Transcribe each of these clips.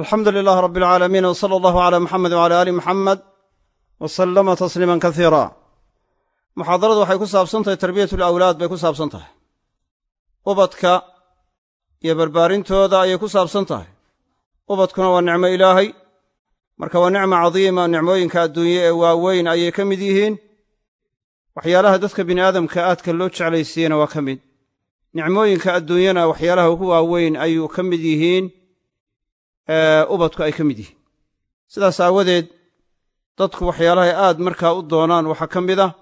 alxamdu lilaah rab alcaalamiin w sala allahu cala muxamed wcala aali muxamed wa sallama tasliiman kasiira muxaadaradu waxay ku saabsan tahay tarbiyat alawlaad bay ku saabsan tahay ubadka iyo barbaarintooda ayay ku saabsan tahay ubadkuna waa nicmo ilaahay marka waa nicmo cadiima nicmooyinka adduunye ee waaweyn ayay ka mid yihiin. Waxyaalaha dadka bini aadamka aadka loo jeclaysiiyena waa ka mid. Nicmooyinka adduunyana waxyaalaha ugu waaweyn ayuu ka mid yihiin ubadku ay ka mid yihiin. Sidaas aawadeed dadku waxyaalahay aad markaa u doonaan waxaa ka mid ah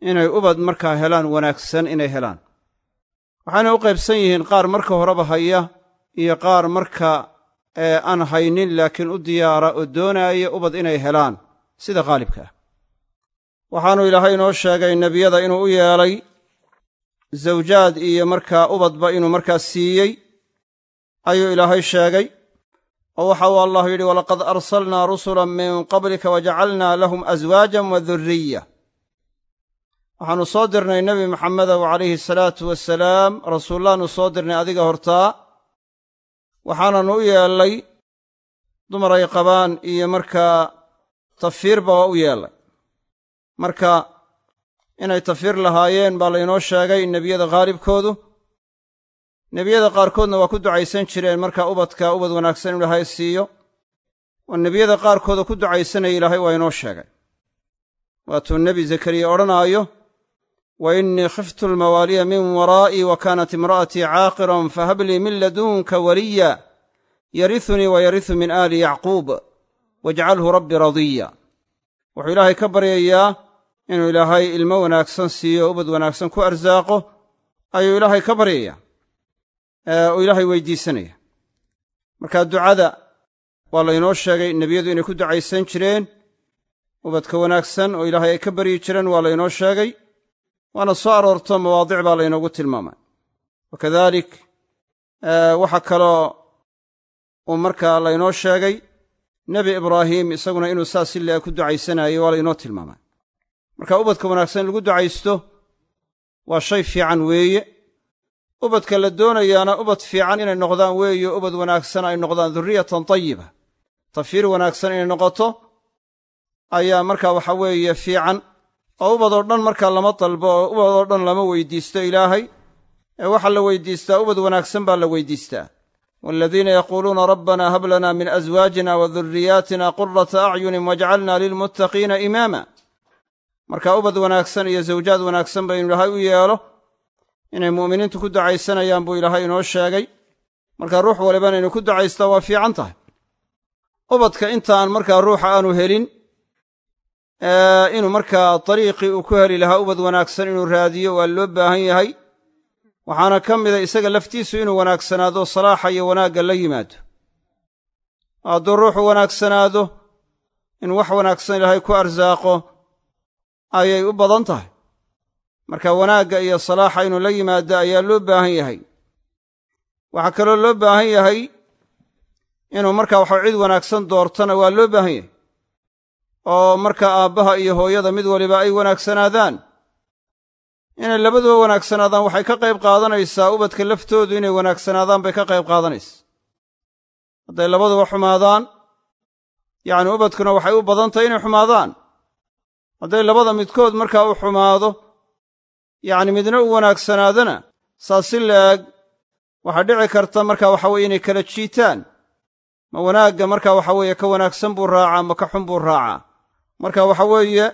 inay ubad markaa helaan wanaagsan inay helaan. Waxaana u qaybsan yihiin qaar marka horeba haya iyo qaar marka aan haynin laakiin u diyaara oo doonaaya ubad inay helaan sida qaalibka ah. Waxaanu ilaahay inoo sheegay nebiyada inuu u yeelay zawjaad iyo markaa ubadba inuu markaa siiyey ayuu ilaahay sheegay. Oo waxa uu allah yidhi walaqad arsalnaa rusulan min qablika wajacalnaa lahum aswaajan wa durriya waxaannu soo dirnay nebi maxamedow calayhi salaatu wasalaam rasuullaannu soo dirnay adiga hortaa waxaananu u yeellay dumaray qabaan iyo markaa tafiirba waa u yeellay. Marka inay tafiir lahaayeen baa laynoo sheegay nebiyada khaalibkoodu nebiyada qaarkoodna waa ku ducaysan jireen markaa ubadka ubad wanaagsan inu ilaahay siiyo oo nebiyada qaarkooda ku ducaysanaya ilaahay waa inoo sheegay. Waatuu nebi zakariya odhanaayo wa innii khiftu almawaaliya min waraa'ii wa kaanat imra'atii caaqiran fahablii min ladunka waliya yarisunii wa yarisu min aali yacquub wajcalhu rabbi radiya. Wuxuu ilaahay ka baryayaa inuu ilaahay ilmo wanaagsan siiyo ubad wanaagsan ku arsaaqo ayuu ilaahay ka baryayaa oo ilaahay weydiisanaya. Marka ducada waa laynoo sheegay nebiyadu inay ku ducaysan jireen ubadka wanaagsan oo ilaahay ay ka baryi jireen waa laynoo sheegay waana soo aroorto mawaadic baa laynoogu tilmaamay wakadalik waxaa kaloo uu markaa laynoo sheegay nebi ibraahim isaguna inuu saas si ku ducaysanayay waa laynoo tilmaamay marka ubadka wanaagsan in lagu ducaysto waa shay fiican weeye ubadka la doonayaana ubad fiican inay noqdaan weeyo ubad wanaagsan ay noqdaan durriyatan tayiba tafiir wanaagsan inay noqoto ayaa markaa waxa weeye fiican. Oo ubadoo dhan markaa lama dalbo oo ubadoo dhan lama weydiisto ilaahay. Ee waxaa la weydiistaa ubad wanaagsan baa la weydiistaa. Waaladiina yaquuluuna rabbana hab lana min aswaajina wa durriyaatina qurata acyunin wajcalna lilmuttaqiina imaama. Marka ubad wanaagsan iyo zawjaad wanaagsan ba inu ilaahay u yeelo inay mu'miniintu ku ducaysanayaan buu ilaahay inoo sheegay. Marka ruux walibana inuu ku ducaystaa waa fiican tahay. Ubadka intaan markaa ruuxa aanu helin inuu markaa dariiqii uu ku heli lahaa ubad wanaagsan inuu raadiyo waa loo baahan yahay. Waxaana ka mida isaga laftiisu inuu wanaagsanaado salaaxa iyo wanaagga la yimaado. Hadduu ruuxu wanaagsanaado in wax wanaagsan ilaahay ku arsaaqo ayay u badan tahay marka wanaagga iyo salaaxa inuu la yimaado ayaa loo baahan yahay. Waxaa kaloo loo baahan yahay inuu markaa waxa cid wanaagsan doortana waa loo baahan yahay. Oo marka aabbaha iyo hooyada mid waliba ay wanaagsanaadaan. Inay labaduba wanaagsanaadaan waxay ka qayb qaadanaysaa ubadka laftoodu inay wanaagsanaadaan bay ka qayb qaadanaysa hadday labaduba xumaadaan yacni ubadkuna waxay u badan tahay inay xumaadaan. Hadday labada midkood markaa u xumaado yacni midna u wanaagsanaadana saas si la'eg waxaa dhici karta marka waxa weye inay kala jiitaan. Ma wanaagga marka waxa weeye ka wanaagsan buu raacaa ma ka xun buu raacaa. Marka waxa weeye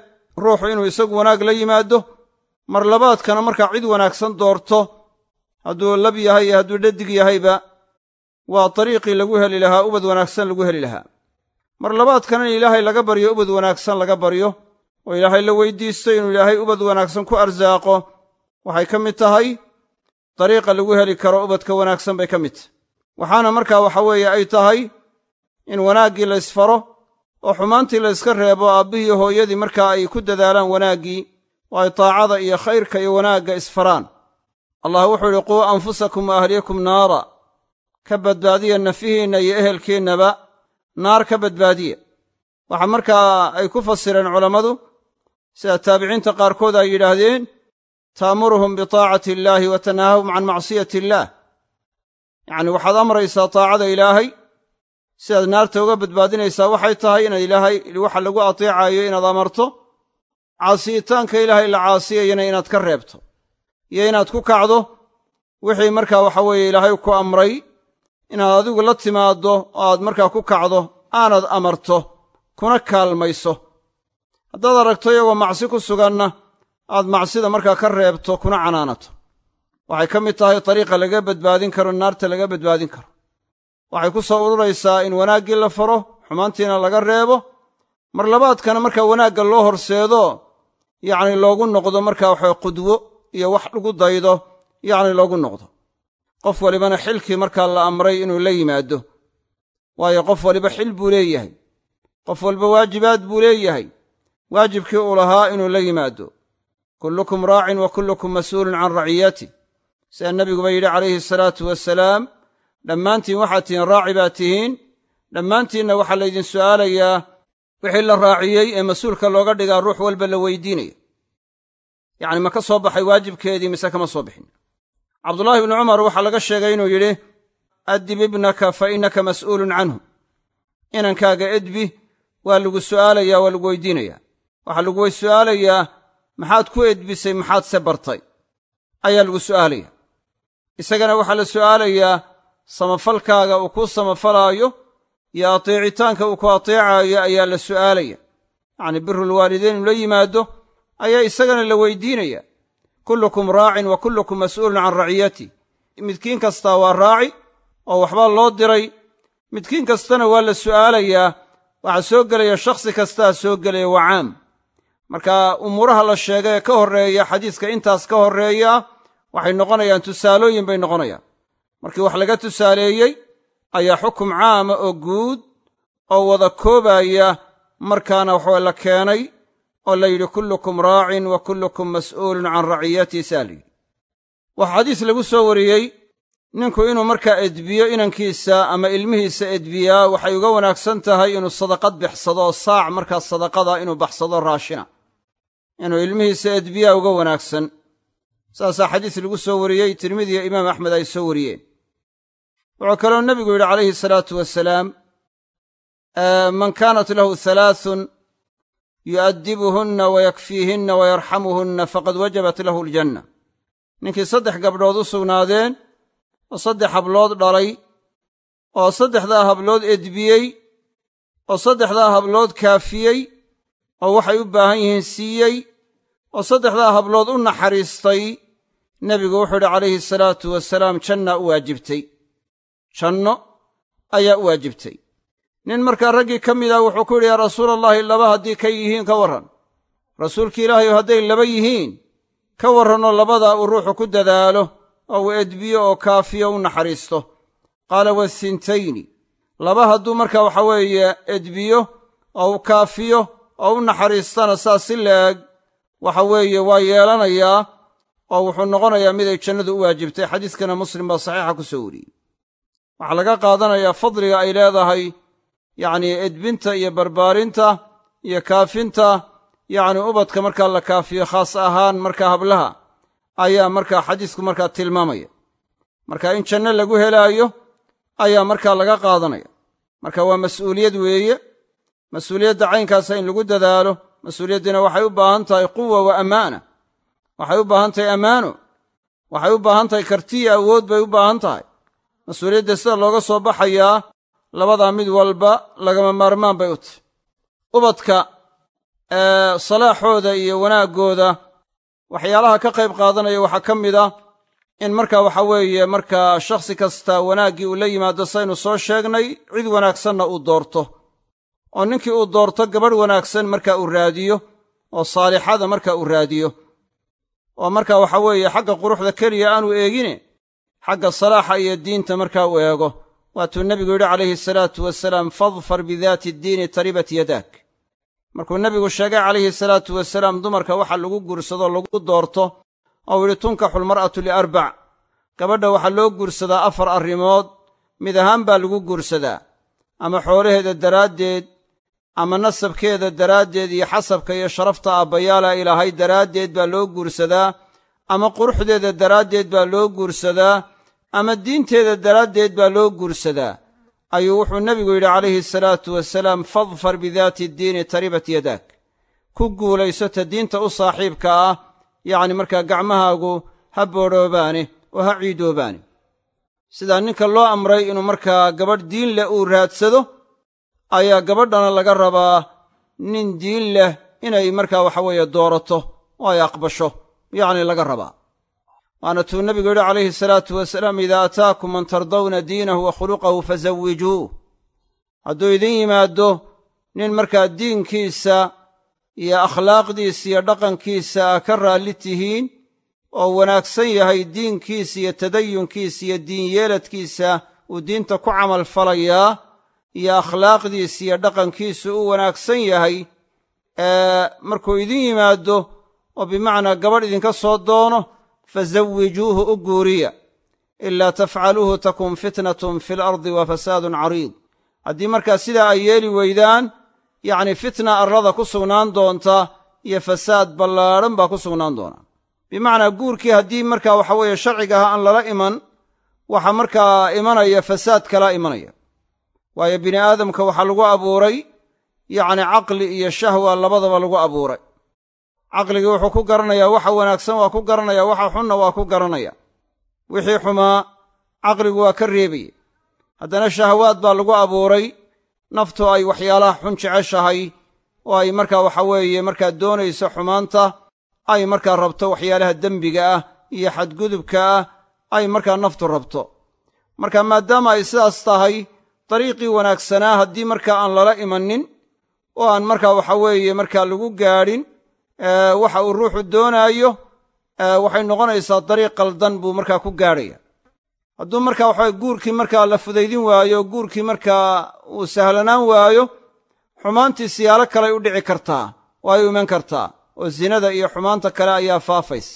ruuxu inuu isagu wanaag la yimaado mar labaadkana markaa cid wanaagsan doorto hadduu lab yahay iyo hadduu dhadig yahayba waa dariiqii lagu heli lahaa ubad wanaagsan lagu heli lahaa. Mar labaadkana in ilaahay laga baryo ubad wanaagsan laga baryo oo ilaahay la weydiisto inuu ilaahay ubad wanaagsan ku arsaaqo waxay ka mid tahay dariiqa lagu heli karo ubadka wanaagsan bay ka mid. Tahay waxaana markaa waxa weeye ay tahay in wanaaggii la ysfaro oo xumaantii la yska reebo aabbihii hooyadii markaa ay ku dadaalaan wanaaggii oo ay taacada iyo khayrka iyo wanaagga isfaraan allah wuxuu idhi quu anfusakum wa ahliyakum naara ka badbaadiya nafihiinna iyo ehelkiinnaba naar ka badbaadiya. Waxaa markaa ay ku fasireen culammadu sida taabiciinta qaarkood ay yidhaahdeen taamuruhum bitaacati illaahi wa tanhaahum can macsiyati illaah yacni waxaad amraysaa taacada ilaahay sidaad naarta uga badbaadinaysaa waxay tahay inaad ilaahay waxa lagu ateecayo inaad amarto caasiyitaanka ilaahay la caasiyayana inaad ka reebto iyo inaad ku kacdo wixii markaa waxa weeye ilaahay ku amray inaad adigu la timaaddo oo aad markaa ku kacdo aanad amarto kuna kaalmayso. Haddaad aragto iyagoo macsi ku suganna aad macsida markaa ka reebto kuna canaanato. Waxay ka mid tahay dariiqa laga badbaadin karo naarta laga badbaadin karo. Waxay ku soo ururaysaa in wanaaggii la faro xumaantiina laga reebo. Mar labaadkana markaa wanaagga loo horseedo yacni loogu noqdo markaa waxa qudwo iyo wax lagu daydo yacni loogu noqdo. Qof walibana xilkii markaa la amray inuu la yimaado. Waayo qof waliba xil buu leeyahay. Qof walba waajibaad buu leeyahay. Waajibkii uu lahaa inuu la yimaado kullukum raacin wa kullukum mas'uulun can raciyati sidaa nebiguba yidhi calayhi salaatu wasalaam dhammaantiin waxaad tihiin raaci baad tihiin. Dhammaantiinna waxaa laydin su'aalayaa wixii la raaciyey ee mas'uulka looga dhigaa ruux walba la weydiinaya. Yacni ma ka soo baxay waajibkeedii mise kama soo bixin? Cabdullaahi ibnu cumar waxaa laga sheegay inuu yidhi addib ibnaka fa innaka mas'uulun canhu. Inankaaga edbi waa lagu su'aalayaa waa lagu weydiinayaa. Waxaa lagu su'aalayaa maxaad ku edbisay maxaad se bartay ayaa lagu su'aalaya isagana waxaa la su'aalayaa samafalkaaga uu kuu samafalaayo iyo ateecitaanka uu ku ateecaayo ayaa la su'aalaya yacnii birulwaalidayn uu la yimaado ayaa isagana la weydiinaya kullukum raacin wa kullukum mas'uulun can raciyati midkiin kastaa waa raaci oo waxbaa loo diray. Midkiin kastana waa la su'aalayaa waxaa soo gelaya shakhsi kastaa soo gelaya waa caam marka umuuraha la sheega ee ka horreeya xadiiska intaas ka horreeya waxay noqonayaan tusaalooyin bay noqonayaan. Markii wax laga tusaaleeyey ayaa xukum caama oo guud oo wada koobaya markaana waxaa la keenay oo la yidhi kullukum raacin wa kullukum mas'uulun can raciyatihi saa la waxaa xadiis lagu soo wariyey ninku inuu markaa edbiyo inankiisa ama ilmihiisa edbiyaa waxay uga wanaagsan tahay inuu sadaqad bixsado saac markaa sadaqada inuu baxsado raashina inuu ilmihiisa edbiyaa uga wanaagsan. Saasaa xadiis lagu soo wariyey tirmidiya imaam axmed ay soo wariyeen. Wuxuu kaloo nebigu yidhi calayhi salaatu wasalaam man kaanat lahu halaathun yu'addibuhunna wa yakfiihinna wa yarxamuhunna faqad wajabat lahu aljanna ninkii saddex gabdhood u sugnaadeen oo saddex hablood dhalay oo saddexdaa hablood edbiyey oo saddexdaa hablood kaafiyey oo waxay u baahan yihiin siiyey oo saddexdaa hablood u naxariistay nebigu wuxuu yidhi calayhi salaatu wasalaam jannaa u waajibtay. Janno ayaa u waajibtay. Nin markaa raggii ka mid ah wuxuu ku yidhi yaa rasuulallaahi laba haddii ka yihiin ka warran. Rasuulki ilaahayu hadday laba yihiin ka warranoo labadaa uu ruuxu ku dadaalo oo uu edbiyo oo kaafiyo u naxariisto. Qaala wasintayni laba hadduu markaa waxa weeye edbiyo oo uu kaafiyo oo u naxariistana saas si leeg waxa weeye waa yeelanayaa oo wuxuu noqonayaa miday jannadu u waajibtay. Xadiiskana muslim baa saxiixa ku soo wariyey. Waxaa laga qaadanayaa fadliga ay leedahay yacnii edbinta iyo barbaarinta iyo kaafinta yacni ubadka markaa la kaafiyo khaas ahaan markaa hablaha ayaa markaa xadiisku markaa tilmaamaya. Marka in janno lagu helaayo ayaa markaa laga qaadanaya. Marka waa mas'uuliyad weeye. Mas'uuliyadda caynkaasa in lagu dadaalo mas'uuliyaddiina waxay u baahan tahay quwa wa ammaana waxay u baahan tahay ammaano waxay u baahan tahay kartiya awood bay u baahan tahay. Mas'uuliyadda sida looga soo baxayaa labadaa mid walba lagama maarmaan bay u tahy ubadka salaaxooda iyo wanaaggooda waxyaalaha ka qayb qaadanaya waxaa ka mid ah in marka waxa weeye markaa shakhsi kasta wanaaggii uu la yimaado saynu soo sheegnay cid wanaagsanna uu doorto oo ninkii uu doorto gabadh wanaagsan marka uu raadiyo oo saalixada marka uu raadiyo. Oo marka waxa weeye xagga quruxda keliya aanu eegine xagga salaaxa iyo diinta markaa uu eego. Waatuu nebigu yidhi calayhi salaatu wasalaam fadfar bidaati ddiini taribat yadaak. Markuu nebigu sheegay calayhi salaatu wasalaam dumarka waxa lagu guursado lagu doorto oo yidhi tunkaxu lmar'atu liarbac gabadha waxaa loo guursadaa afar arrimood mid ahaan baa lagu guursadaa ama xoolaheeda daraaddeed ama nasabkeeda daraaddeed iyo xasabka iyo sharafta aabbayaala ilaahay daraaddeed baa loo guursadaa ama quruxdeeda daraaddeed baa loo guursadaa ama diinteeda daraaddeed baa loo guursadaa. Ayuu wuxuu nebigu yidhi calayhi salaatu wasalaam fadfar bidaati ddiini taribat yadaak. Ku guulaysota diinta u saaxiibka ah yacni markaa gacmahaagu ha boodhoobaane oo ha ciidoobaane sidaa ninka loo amray inuu markaa gabadh diin leh uu raadsado ayaa gabadhana laga rabaa nin diin leh inay markaa waxa weeye doorato oo ay aqbasho yacni laga rabaa. Waana tuu nebigu yidhi calayhi salaatu wasalaam idaa ataakum man tardawna diinahu wa khuluqahu fazawijuuh hadduu idin yimaaddo nin markaa diinkiisa iyo akhlaaqdiisa iyo dhaqankiisa a ka raalli tihiin oo wanaagsan yahay diinkiisa iyo tadayunkiisa iyo diinyeeladkiisa uu diinta ku camal falayaa iyo akhlaaqdiisa iyo dhaqankiisu u wanaagsan yahay markuu idin yimaaddo oo bimacnaa gabadh idinka soo doono fazawijuuhu u guuriya. Ilaa tafcaluuhu takun fitnatun fi lardi wa fasaadun cariid. Haddii markaa sidaa ay yeeli weydaan yacni fitna arlada ku sugnaan doonta iyo fasaad ballaadhan baa ku sugnaan doona. Bimacnaa guurkii haddii markaa waxa weeye sharcigaha aan lala iman waxa markaa imanaya fasaad kalaa imanaya waayo bini aadamka waxaa lagu abuuray yacni caqli iyo shahwa labadaba lagu abuuray. Caqligii wuxuu ku garanayaa waxa wanaagsan waa ku garanaya waxa xunna waa ku garanaya wixii xumaa caqligu waa ka reebaya haddana shahawaad baa lagu abuuray naftu ay waxyaalaha xun jeceshahay oo ay markaa waxa weeye markaa doonayso xumaanta ay markaa rabto waxyaalaha dembiga ah iyo xadgudubka ah ay markaa naftu rabto. Marka maadaama ay sidaas tahay dariiqii wanaagsanaa haddii markaa aan lala imanin oo aan markaa waxa weeye markaa lagu gaadhin waxa uu ruuxu doonaayo waxay noqonaysaa dariiq qaldan buu markaa ku gaadhaya. Hadduu markaa waxaweye guurkii markaa la fudaydin waayo guurkii markaa uu sahlanaan waayo xumaantii siyaalo kaley u dhici kartaa oo ay u iman kartaa oo zinada iyo xumaanta kale ayaa faafays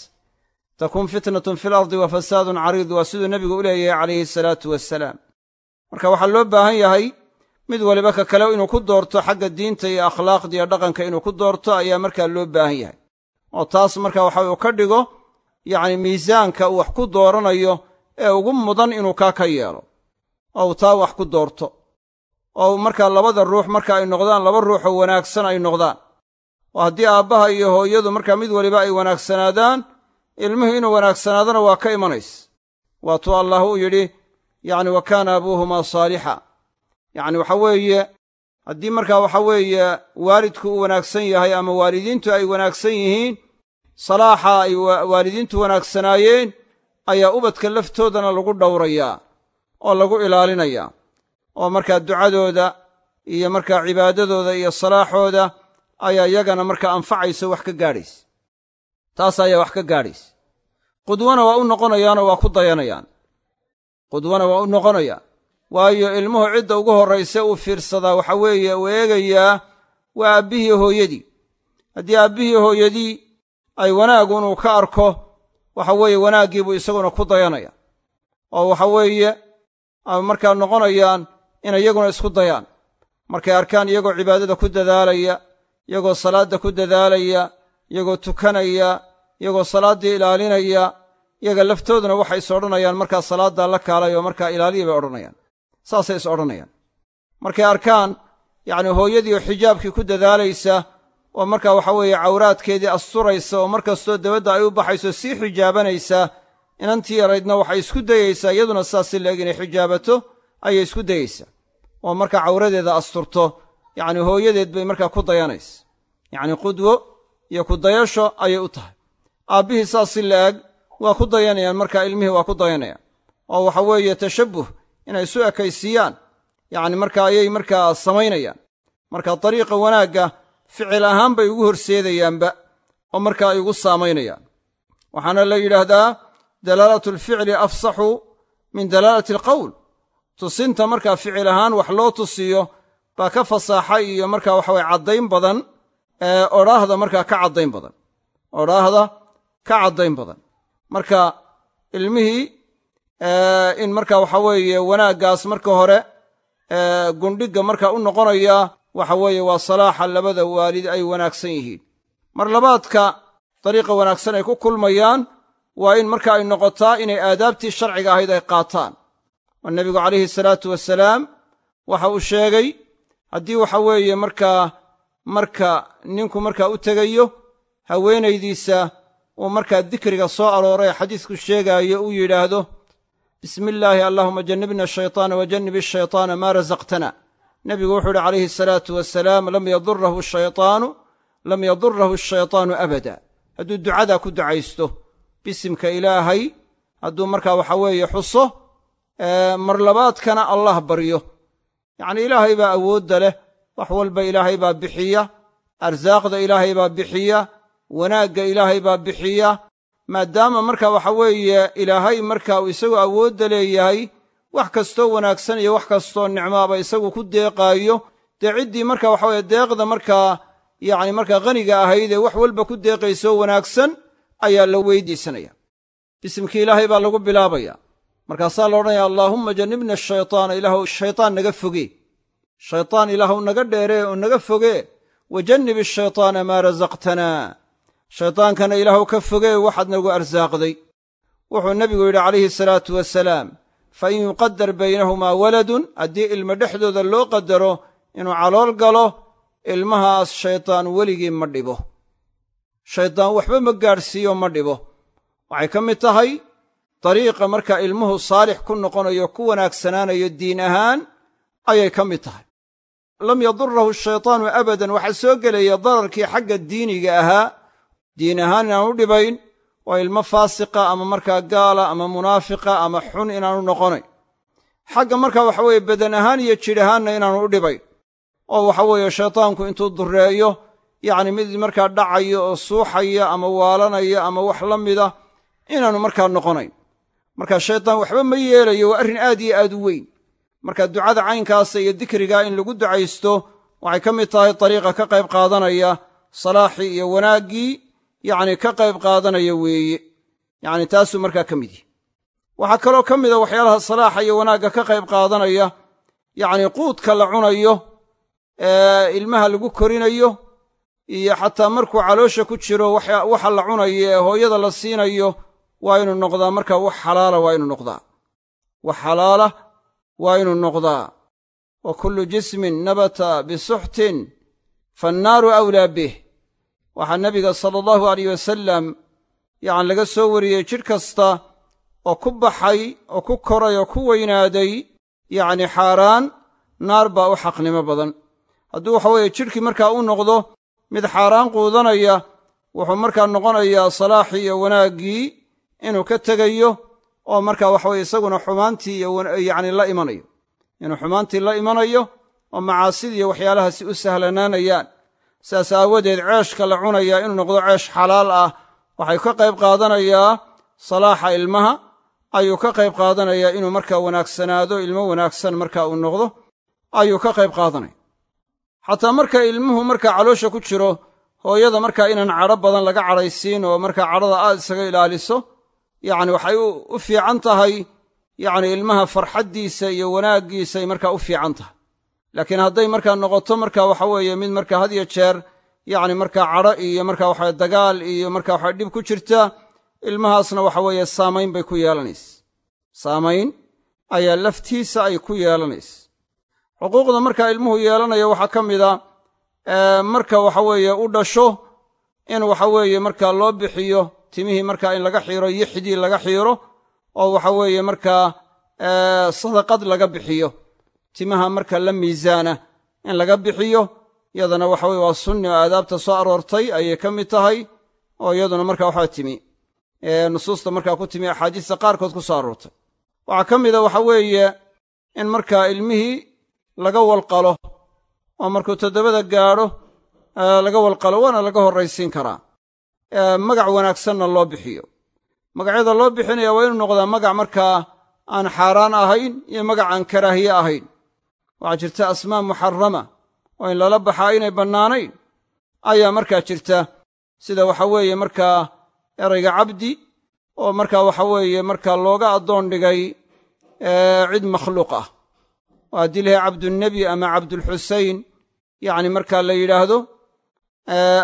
takun fitnatun fi lardi wa fasaadun cariid waa siduu nebigu u leeyahay calayhi salaatu wasalaam marka waxaa loo baahan yahay mid waliba ka kale inuu ku doorto xagga diinta iyo akhlaaqda iyo dhaqanka inuu ku doorto ayaa markaa loo baahan yahay. Oo taas marka waxa uu ka dhigo yacni miisaanka uu wax ku dooranayo ee ugu mudan inuu kaa ka yeelo. Oo uu taa wax ku doorto. Oo markaa labada ruux marka ay noqdaan laba ruuxoo wanaagsan ay noqdaan. Oo haddii aabbaha iyo hooyadu markaa mid waliba ay wanaagsanaadaan ilmuhu inuu wanaagsanaadana waa ka imanays waatuu allah uu yidhi yacni wa kaana abuuhumaa saalixa. Yacni waxa weeye haddii markaa waxa weeye waalidku uu wanaagsan yahay ama waalidiintu ay wanaagsan yihiin salaaxa ay waalidiintu wanaagsanaayeen ayaa ubadka laftoodana lagu dhowrayaa oo lagu ilaalinayaa oo markaa ducadooda iyo markaa cibaadadooda iyo salaaxooda ayaa iyagana markaa anfacaysa wax ka gaadhaysa. Taas ayaa wax ka gaadhaysa. Qudwana waa u noqonayaanoo waa ku dayanayaan qudwana waa u noqonayaan waayo ilmuhu cidda ugu horrayse uu fiirsadaa waxa weeye uu eegayaa waa aabbihii hooyadii. Haddii aabbihii hooyadii ay wanaagu inuu ka arko waxa weeye wanaaggiibuu isaguna ku dayanaya. Oo waxa weeye markaa noqonayaan inay iyaguna isku dayaan. Markay arkaan iyagoo cibaadada ku dadaalaya iyagoo salaadda ku dadaalaya iyagoo tukanaya iyagoo salaaddii ilaalinaya iyaga laftooduna waxay is odhanayaan markaa salaaddaa la kaalay oo markaa ilaaliya bay odhanayaan. Saasay is odhanayaan. Markay arkaan yacni hooyadii oo xijaabkii ku dadaalaysa oo markaa waxa weeye cawraadkeedii asturaysa oo mar kastoo dabadda ay u baxayso sii xijaabanaysaa inantii yaraydna waxay isku dayaysaa iyaduna sidaas si leeg inay xijaabato ayay isku dayaysaa. Oo markaa cawradeeda asturto yacni hooyadeed bay markaa ku dayanaysa. Yacni qudwo iyo ku dayasho ayay u tahay. Aabbihii saas si la-eg waa ku dayanayaan markaa ilmihii waa ku dayanayaan. Oo waxa weeye tashabbuh inay isu ekaysiiyaan. Yacni markaa ayay markaa samaynayaan. Marka dariiqa wanaagga ficil ahaan bay ugu horseedayaanba oo markaa ay ugu saamaynayaan waxaana la yidhaahdaa dalaalatu alficli afsaxu min dalaalati alqowl tusinta markaa ficil ahaan wax loo tusiyo baa ka fasaaxa iyo markaa waxa weye caddayn badan ee odhaahda markaa ka caddayn badan. Odhaahda ka caddayn badan marka ilmihii in marka waxa weeye wanaaggaas marka hore gundhigga markaa u noqonaya waxa weeye waa salaaxa labada waalid ay wanaagsan yihiin. Mar labaadka dariiqa wanaagsan ay ku kulmayaan waa in marka ay noqotaa inay aadaabtii sharciga ahayd ay qaataan. Oo nebigu calayhi salaatu wasalaam waxa uu sheegay haddii waxa weeye markaa marka ninku markaa u tegayo haweenaydiisa uu markaa dikriga soo arooray xadiisku sheegaayo uu yidhaahdo bismi illaahi allahuma jannibna ashaytaana wa jannib ashaytaana maa rasaqtana nebigu wuxuu uhi calayhi asalaatu wasalaam lam yadurahu shaytaanu lam yadurahu ashaytaanu abada. Hadduu ducadaa ku ducaysto bisimka ilaahay hadduu markaa waxa weeye xuso marlabaadkana allah baryo. Yacnii ilaahay baa awoodda leh wax walba ilaahay baa bixiya arsaaqda ilaahay baa bixiya wanaagga ilaahay baa bixiya maadaama marka waxa weeye ilaahay marka uu isagu awoodda leeyahay wax kastoo wanaagsan iyo wax kastoo nicmaaba isagu ku deeqaayo. Dee ciddii marka waxa weye deeqda markaa yacni markaa khaniga ahayd ee wax walba ku deeqaysoo wanaagsan ayaa la weydiisanaya. Bisimkii ilaahay baa lagu bilaabaya. Markaasaa la odhanaya allaahumma jannibna ashaytaana ilaahu shaytaan naga foge. Shaytaan ilaahu naga dheeree oo naga foge. Wa jannib ashaytaana maa rasaqtanaa shaytaankana ilaahu ka fogee waxaad nagu arsaaqday. Wuxuu nebigu yidhi calayhi salaatu wasalaam fa in yuqadar baynahumaa waladun haddii ilmo dhexdooda loo qadaro inuu calool galo ilmahaas shaytaan weligii ma dhibo. Shaydaan waxba ma gaadhsiiyo ma dhibo. Waxay ka mid tahay dariiqa markaa ilmuhu saalix ku noqonayo ku wanaagsanaanayo diin ahaan ayay ka mid tahay. Lam yadurahu shaytaanu abadan waxaa soo gelaya dararkii xagga diiniga ahaa diin ahaan inaanu dhibayn waa ilmo faasiqa ama markaa gaala ama munaafiqa ama xun inaanu noqonayn xagga markaa waxa weeye badan ahaan iyo jidh ahaanna inaanu u dhibayn. Oo waxa weeye shaytaanku intuu dureeyo yacni mid markaa dhacayo oo suuxaya ama waalanaya ama wax la mida inaanu markaa noqonayn marka shaytaan waxba ma yeelayo waa arrin aad iyo aad u weyn. Marka ducada caynkaasa iyo dikrigaa in lagu ducaysto waxay ka mid tahay dariiqa ka qayb qaadanaya salaaxii iyo wanaaggii yacni ka qayb qaadanaya weeye. Yacni taasuu markaa ka mid waxaa kaloo ka mida waxyaalaha salaaxa iyo wanaagga ka qayb qaadanaya yacni quudka la cunayo ee ilmaha lagu korinayo iyo xataa markuu caloosha ku jiro waxa la cunayo ee hooyada la siinayo waa inuu noqdaa marka wax xalaala waa inuu noqdaa. Wax xalaala waa inuu noqdaa. Wa kullu jismin nabata bisuxtin faannaaru awlaa bih waxaa nebiga sala allahu alayh wasalam yacni laga soo wariyey jidh kasta oo ku baxay oo ku koray oo ku weynaaday yacni xaaraan naar baa u xaqnimo badan. Hadduu waxa weeye jidhkii markaa u noqdo mid xaaraan quudanaya wuxuu markaa noqonayaa salaaxii iyo wanaaggii inuu ka tegayo oo markaa waxaweye isaguna xumaantii yacni la imanayo. Inuu xumaantii la imanayo oo macaasidii iyo waxyaalahaasi u sahlanaanayaan sidaas aawadeed ceeshka la cunayaa inuu noqdo ceesh xalaal ah waxay ka qayb qaadanayaa salaaxa ilmaha ayuu ka qayb qaadanayaa inuu markaa wanaagsanaado ilmo wanaagsan marka uu noqdo ayuu ka qayb qaadanaya. Xataa marka ilmuhu markaa caloosha ku jiro hooyada markaa inaan cadho badan laga cadhaysiin oo markaa cadhada aad isaga ilaaliso yacni waxay u fiican tahay yacni ilmaha farxaddiisa iyo wanaaggiisay markaa u fiican tahay laakiin hadday markaa noqoto marka waxa weeye mid markaa had yo jeer yacni markaa cadho iyo marka waxa dagaal iyo marka waxa dhib ku jirta ilmahaasna waxa weeye saamayn bay ku yeelanaysa saamayn ayaa laftiisa ay ku yeelanaysa xuquuqda markaa ilmuhu yeelanayo waxaa ka mida marka waxa weeye u dhasho in waxa weeye markaa loo bixiyo timihii markaa in laga xiiro yixdii laga xiiro oo waxa weeye markaa sadaqad laga bixiyo timaha marka la miisaana in laga bixiyo yadana waxa weye waa sunni oo aadaabta soo aroortay ayay ka mid tahay oo iyaduna marka waxaa timi nusuusta markaa ku timi axaadiista qaarkood ku soo aroortay. Waxaa ka mida waxa weeye in markaa ilmihii laga walqalo oo markuu toddobada gaadho laga walqalo waana laga horraysiin karaa magac wanaagsanna loo bixiyo. Magacyada loo bixinaya waa inuu noqdaa magac markaa aan xaaraan ahayn iyo magac aan karaahiye ahayn waxaa jirta asmaa muxarama oo in lala baxaa inay bannaanayn. Ayaa markaa jirta sida waxa weeye markaa erayga cabdi oo markaa waxa weeye markaa looga addoon dhigay cid makhluuq ah. Oo haddii lahay cabdunnebi ama cabdulxusayn yacni markaa la yidhaahdo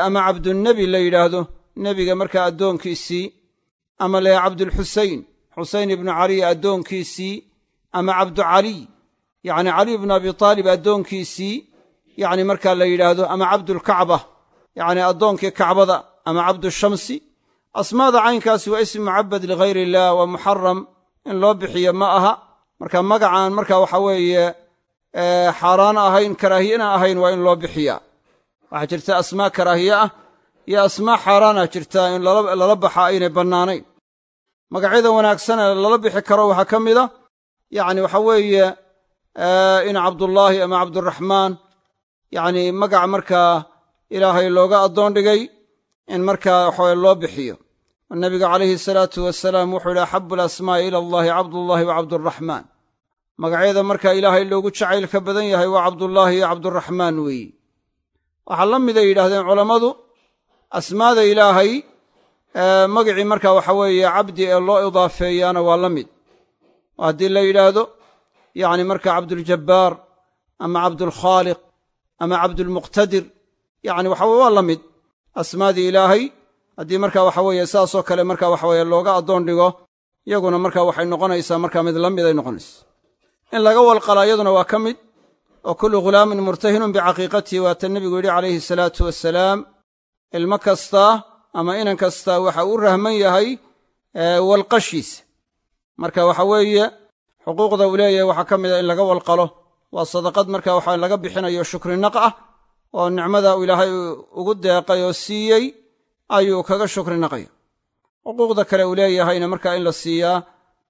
ama cabdunnebi la yidhaahdo nebiga markaa addoonkiisii ama lahay cabdulxusayn xusayn ibnu caliy addoonkiisii ama cabdu caliy yacni caliy bnu abi taalib addoonkiisii yacni markaa la yidhaahdo ama cabdulkacba yacni addoonkii kacbada ama cabdushamsi asmaada caynkaasi waa ism mucabad ligayr illah waa muxaram in loo bixiyo ma aha. Marka magacaan marka waxa weeye xaaraan ahayn karaahiyena ahayn waa in loo bixiyaa. Waxaa jirta asmaa karaahiye ah iyo asmaa xaaraana jirta in lala baxa aynay bannaanayn. Magacyada wanaagsane lala bixi karo waxaa ka mida yacni waxa weeye in cabdullaahi ama cabduraxmaan yacni magac markaa ilaahay looga addoon dhigay in markaa waxawe loo bixiyo. Nabiga calayhi salaatu wasalaam wuxuu yidhi axabu alasmaa'i ila allahi cabdullaahi wa cabduraxmaan magacyada markaa ilaahay loogu jacaylka badan yahay waa cabdullaahi iyo cabduraxmaan weeyi. Waxaa la miday yidhahdeen culammadu asmaada ilaahay magicii markaa waxa weeye cabdi ee loo idaafeeyaana waa la mid. Oo haddii la yidhaahdo yacni marka cabduljabbaar ama cabdulkhaaliq ama cabdulmuqtadir yacni waxa weye waa la mid. Asmaadii ilaahay haddii marka waxa weeye saasoo kale marka waxa weye looga addoon dhigo iyaguna marka waxay noqonaysaa markaa mid la mid ay noqonaysa in laga walqala iyaduna waa ka mid oo kullu ghulaamin murtahinun bicaqiiqatihi waata nebigu yidhi calayhi salaatu wasalaam ilmo kastaa ama inan kastaa waxa uu rahman yahay walqashiisa. Marka waxa weeye xuquuqda uu leeyahay waxaa ka mid a in laga walqalo. Waa sadaqad marka waxa laga bixinayo shukrinaq ah oo nicmada uu ilaahay ugu deeqay oo siiyey ayuu kaga shukri naqaya. Xuquuqda kale uu leeyahayna markaa in la siiyaa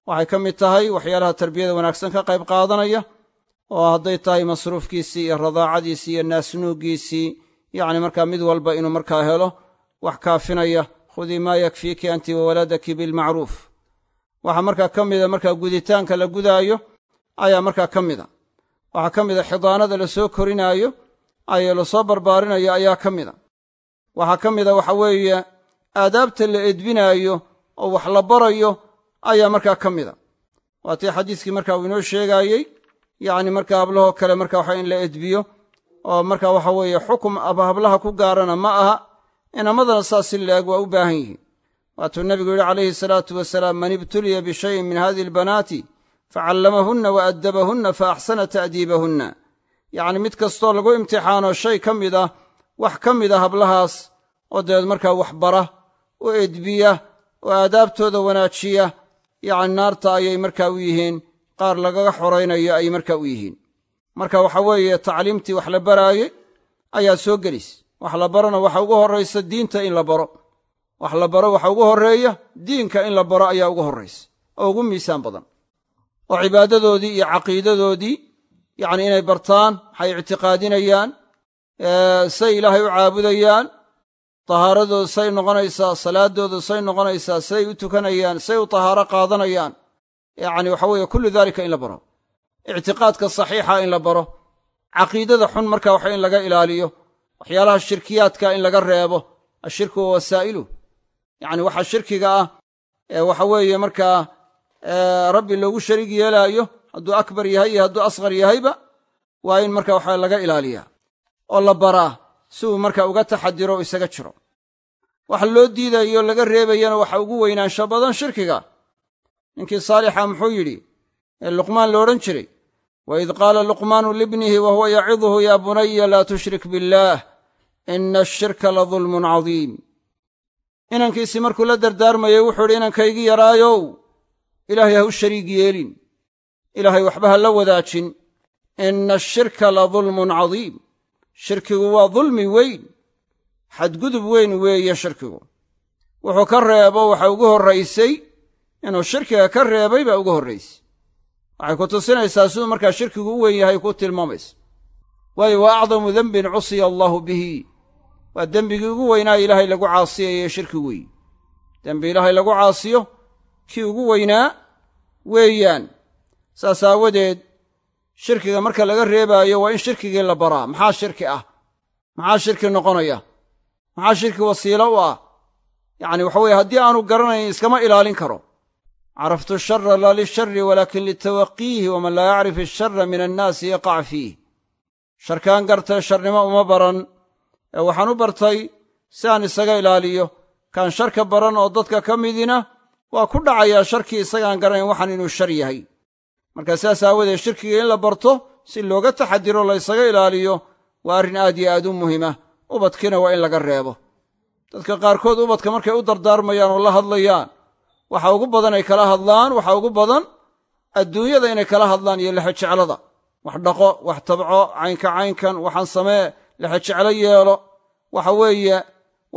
waxay ka mid tahay waxyaalaha tarbiyada wanaagsan ka qayb qaadanaya oo hadday tahay masruufkiisii iyo radaacadiisii iyo naasnuuggiisii yacni markaa mid walba inuu markaa helo wax kaafinaya. Khudii maa yakfiiki anti wawaladaki bilmacruuf waxaa markaa ka mida markaa guditaanka la gudaayo ayaa markaa ka mida. Waxaa ka mida xidaanada la soo korinaayo ayo la soo barbaarinayo ayaa ka mida. Waxaa ka mida waxa weeye aadaabta la edbinaayo oo wax la barayo ayaa markaa ka mida. Waatii xadiiskii marka uu inoo sheegaayey yacni marka hablahoo kale marka waxa in la edbiyo oo marka waxa weeye xukum hablaha ku gaarana ma aha inamadana saas si laeg waa u baahan yihiin waatuu nebigu yidhi calayhi salaatu wasalaam man ibtuliya bishayin min hadihi albanaati facallamahunna wa addabahunna fa axsana ta'diibahunna. Yacni mid kastoo lagu imtixaano shay ka mid ah wax ka mid a hablahaas oo dabeed markaa wax bara u edbiya oo aadaabtooda wanaajiya yacni naarta ayay markaa u yihiin qaar lagaga xoraynayo ayay markaa u yihiin. Marka waxa weeye tacliimtii wax la baraayey ayaa soo gelis. Wax la barona waxa ugu horraysa diinta in la baro wax la baro waxa ugu horreeya diinka in la baro ayaa ugu horraysa oo ugu miisaan badan. Oo cibaadadoodii iyo caqiidadoodii yacni inay bartaan waxay ictiqaadinayaan say ilaahay u caabudayaan tahaaradooda say noqonaysaa salaadooda say noqonaysaa say u tukanayaan say u tahaaro qaadanayaan. Yacni waxa weeye kullu daalika in la baro. Ictiqaadka saxiixa in la baro. Caqiidada xun marka waxa in laga ilaaliyo. Waxyaalaha shirkiyaadka in laga reebo. Ashirku wa wasaa'ilu yacni waxa shirkiga ah ee waxa weeye markaa rabbi loogu shariig yeelaayo hadduu akbar yahay iyo hadduu asqar yahayba waa in marka waxa laga ilaaliyaa oo la baraa si uu marka uga taxadiro o isaga jiro. Wax loo diidayo laga reebayana waxa ugu weynaansho badan shirkiga. Ninkii saalixa muxuu yidhi ee luqmaan lo odhan jiray waid qaala luqmaanu libnihi wa huwa yaciduhu yaa bunaya laa tushrik billaah ina ashirka la cadiim inankiisii markuu la dardaarmayey wuxuu idhi inankaygii yaraayow ilaahay ha u shariig yeelin. Ilaahay waxba ha la wadaajin. Ina ashirka la dulmun cadiim. Shirkigu waa dulmi weyn. Xadgudub weyn weeye shirkigu. Wuxuu ka reebo waxa ugu horraysay. Inuu shirkiga ka reebay baa ugu horraysay. Waxay ku tusinaysaa siduu markaa shirkigu u weyn yahay ku tilmaamaysa. Waayo waa acdamu dembin cusiya allaahu bihi waa dembigii ugu weynaa ilaahay lagu caasiyaye shirki weeye dembi ilaahay lagu caasiyo kii ugu weynaa weeyaan. Saas aawadeed shirkiga marka laga reebaayo waa in shirkigii la baraa. Maxaa shirki ah? Maxaa shirki noqonaya? Maxaa shirki wasiilo u ah? Yacni waxa weeye haddii aanu garanayn iskama ilaalin karo. Caraftu shara laa lishari walaakin litawaqiihi waman laa yacrif ishara min annaasi yaqac fiih. Sharkaan gartee sharnimo uma baran ee waxaan u bartay si aan isaga ilaaliyo. Kaan sharka baran oo dadka ka midina waa ku dhacayaa sharkii isagaan garanayn waxaan inuu shar yahay. Markaa saas aawadeed shirkiga in la barto si looga taxadiro laysaga ilaaliyo waa arrin aad iyo aad u muhima. Ubadkiina waa in laga reebo. Dadka qaarkood ubadka markay u dardaarmayaan oo la hadlayaan waxa ugu badan ay kala hadlaan waxa ugu badan adduunyada inay kala hadlaan iyo lexejeclada wax dhaqo wax tabco caynka caynkan waxaan samee lexejeclo yeelo. Waxa weeye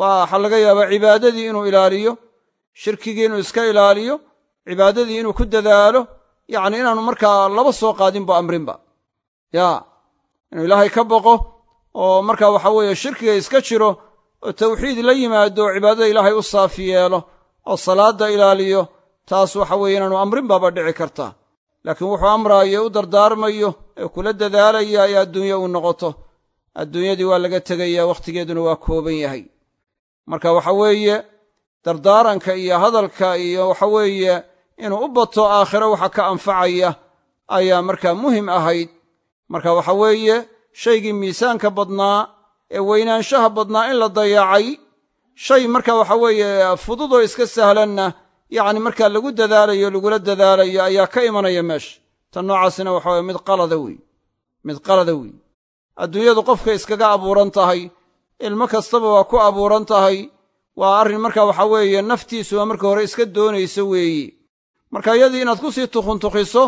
waxaa laga yaabaa cibaadadii inuu ilaaliyo shirkigii inuu iska ilaaliyo cibaadadii inuu ku dadaalo yacni inaanu markaa laba soo qaadinba amrinba. Ya inuu ilaahay ka boqo oo markaa waxa weeye shirkiga iska jiro oo tawxiid la yimaado oo cibaadada ilaahay u saafi yeelo oo salaadda ilaaliyo taas waxa weeye inaanu amrin baaba dhici karta laakiin wuxuu amraayo u dardaarmayo ee kula dadaalaya ee adduunye uu noqoto adduunyadii waa laga tegaya wakhtigeeduna waa kooban yahay. Marka waxa weeye dardaaranka iyo hadalka iyo waxa weeye inuu u bato aakhiro waxa ka anfacaya ayaa markaa muhiim ahayd. Marka waxa weeye shaygii miisaanka badnaa ee weynaanshaha badnaa in la dayacay shay marka waxa weeye fududoo iska sahlanna yacni markaa lagu dadaalayo lagula dadaalayo ayaa ka imanaya meesha tan noocaasina waxa weye mid qalada wey mid qalada wey adduunyadu qofka iskaga abuuran tahay ilmo kastaba waa ku abuuran tahay waa arrin marka waxa weeye naftiisuba marka hore iska doonayso weeye marka iyadii inaad ku sii tukhuntukhiso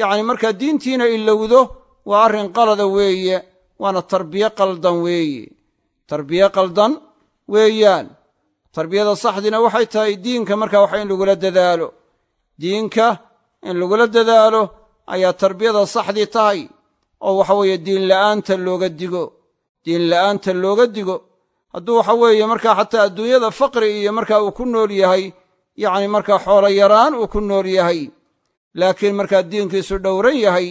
yacni markaa diintiina ilowdo waa arrin qalada weeye waana tarbiye qaldan weeye tarbiye qaldan weeyaan. Tarbiyada saxdiina waxay tahay diinka marka waxa in lagula dadaalo. Diinka in lagula dadaalo ayaa tarbiyada saxdii tahay oo waxa weeye diin la'aanta looga digo. Diin la'aanta looga digo. Hadduu waxa weeye markaa xataa adduunyada faqri iyo markaa uu ku nool yahay yacni markaa xoolo yaraan uu ku nool yahay laakiin markaa diinkiisu dhowran yahay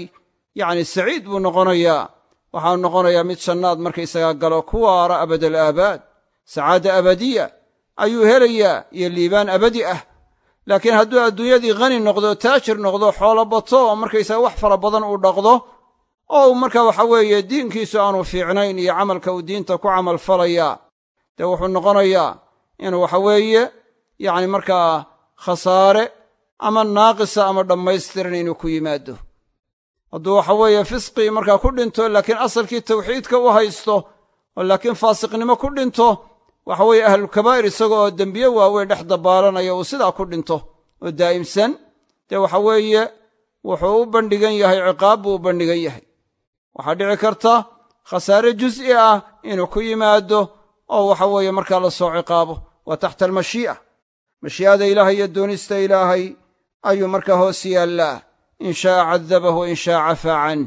yacni saciid buu noqonayaa. Waxau noqonayaa mid jannaad markaysagaa galo ku waara abadal aabaad sacaada abadiya ayuu helayaa iyo liibaan abadi ah. Laakiin hadduu adduunyadii khani noqdo taajir noqdo xoolo bato oo markaysaga wax fara badan uu dhaqdo oo uu marka waxa weeye diinkiisu aanu fiicnayn iyo camalka uu diinta ku camal falayaa dee wuxuu noqonayaa inuu waxa weeye yacni markaa khasaare ama naaqisa ama dhammaystiran inuu ku yimaado. Hadduu waxa weeye fisqi markaa ku dhinto laakiin asalkii tawxiidka u haysto oo laakiin faasiqnimo ku dhinto waxa weeye ahlulkabaa'ir isaga oo dembiye waaweyn dhex dabaalanaya uu sidaa ku dhinto oo daa'imsan dee waxa weeye wuxuu u bandhigan yahay ciqaab buu u bandhigan yahay waxaa dhici karta khasaare jus'i ah inuu ku yimaado oo waxa weeye markaa la soo ciqaabo waa taxta almashii'a. Mashii'ada ilaahay iyo doonista ilaahay ayuu markaa hoos yaallaa. In shaaa cadabahu in shaa cafaa canh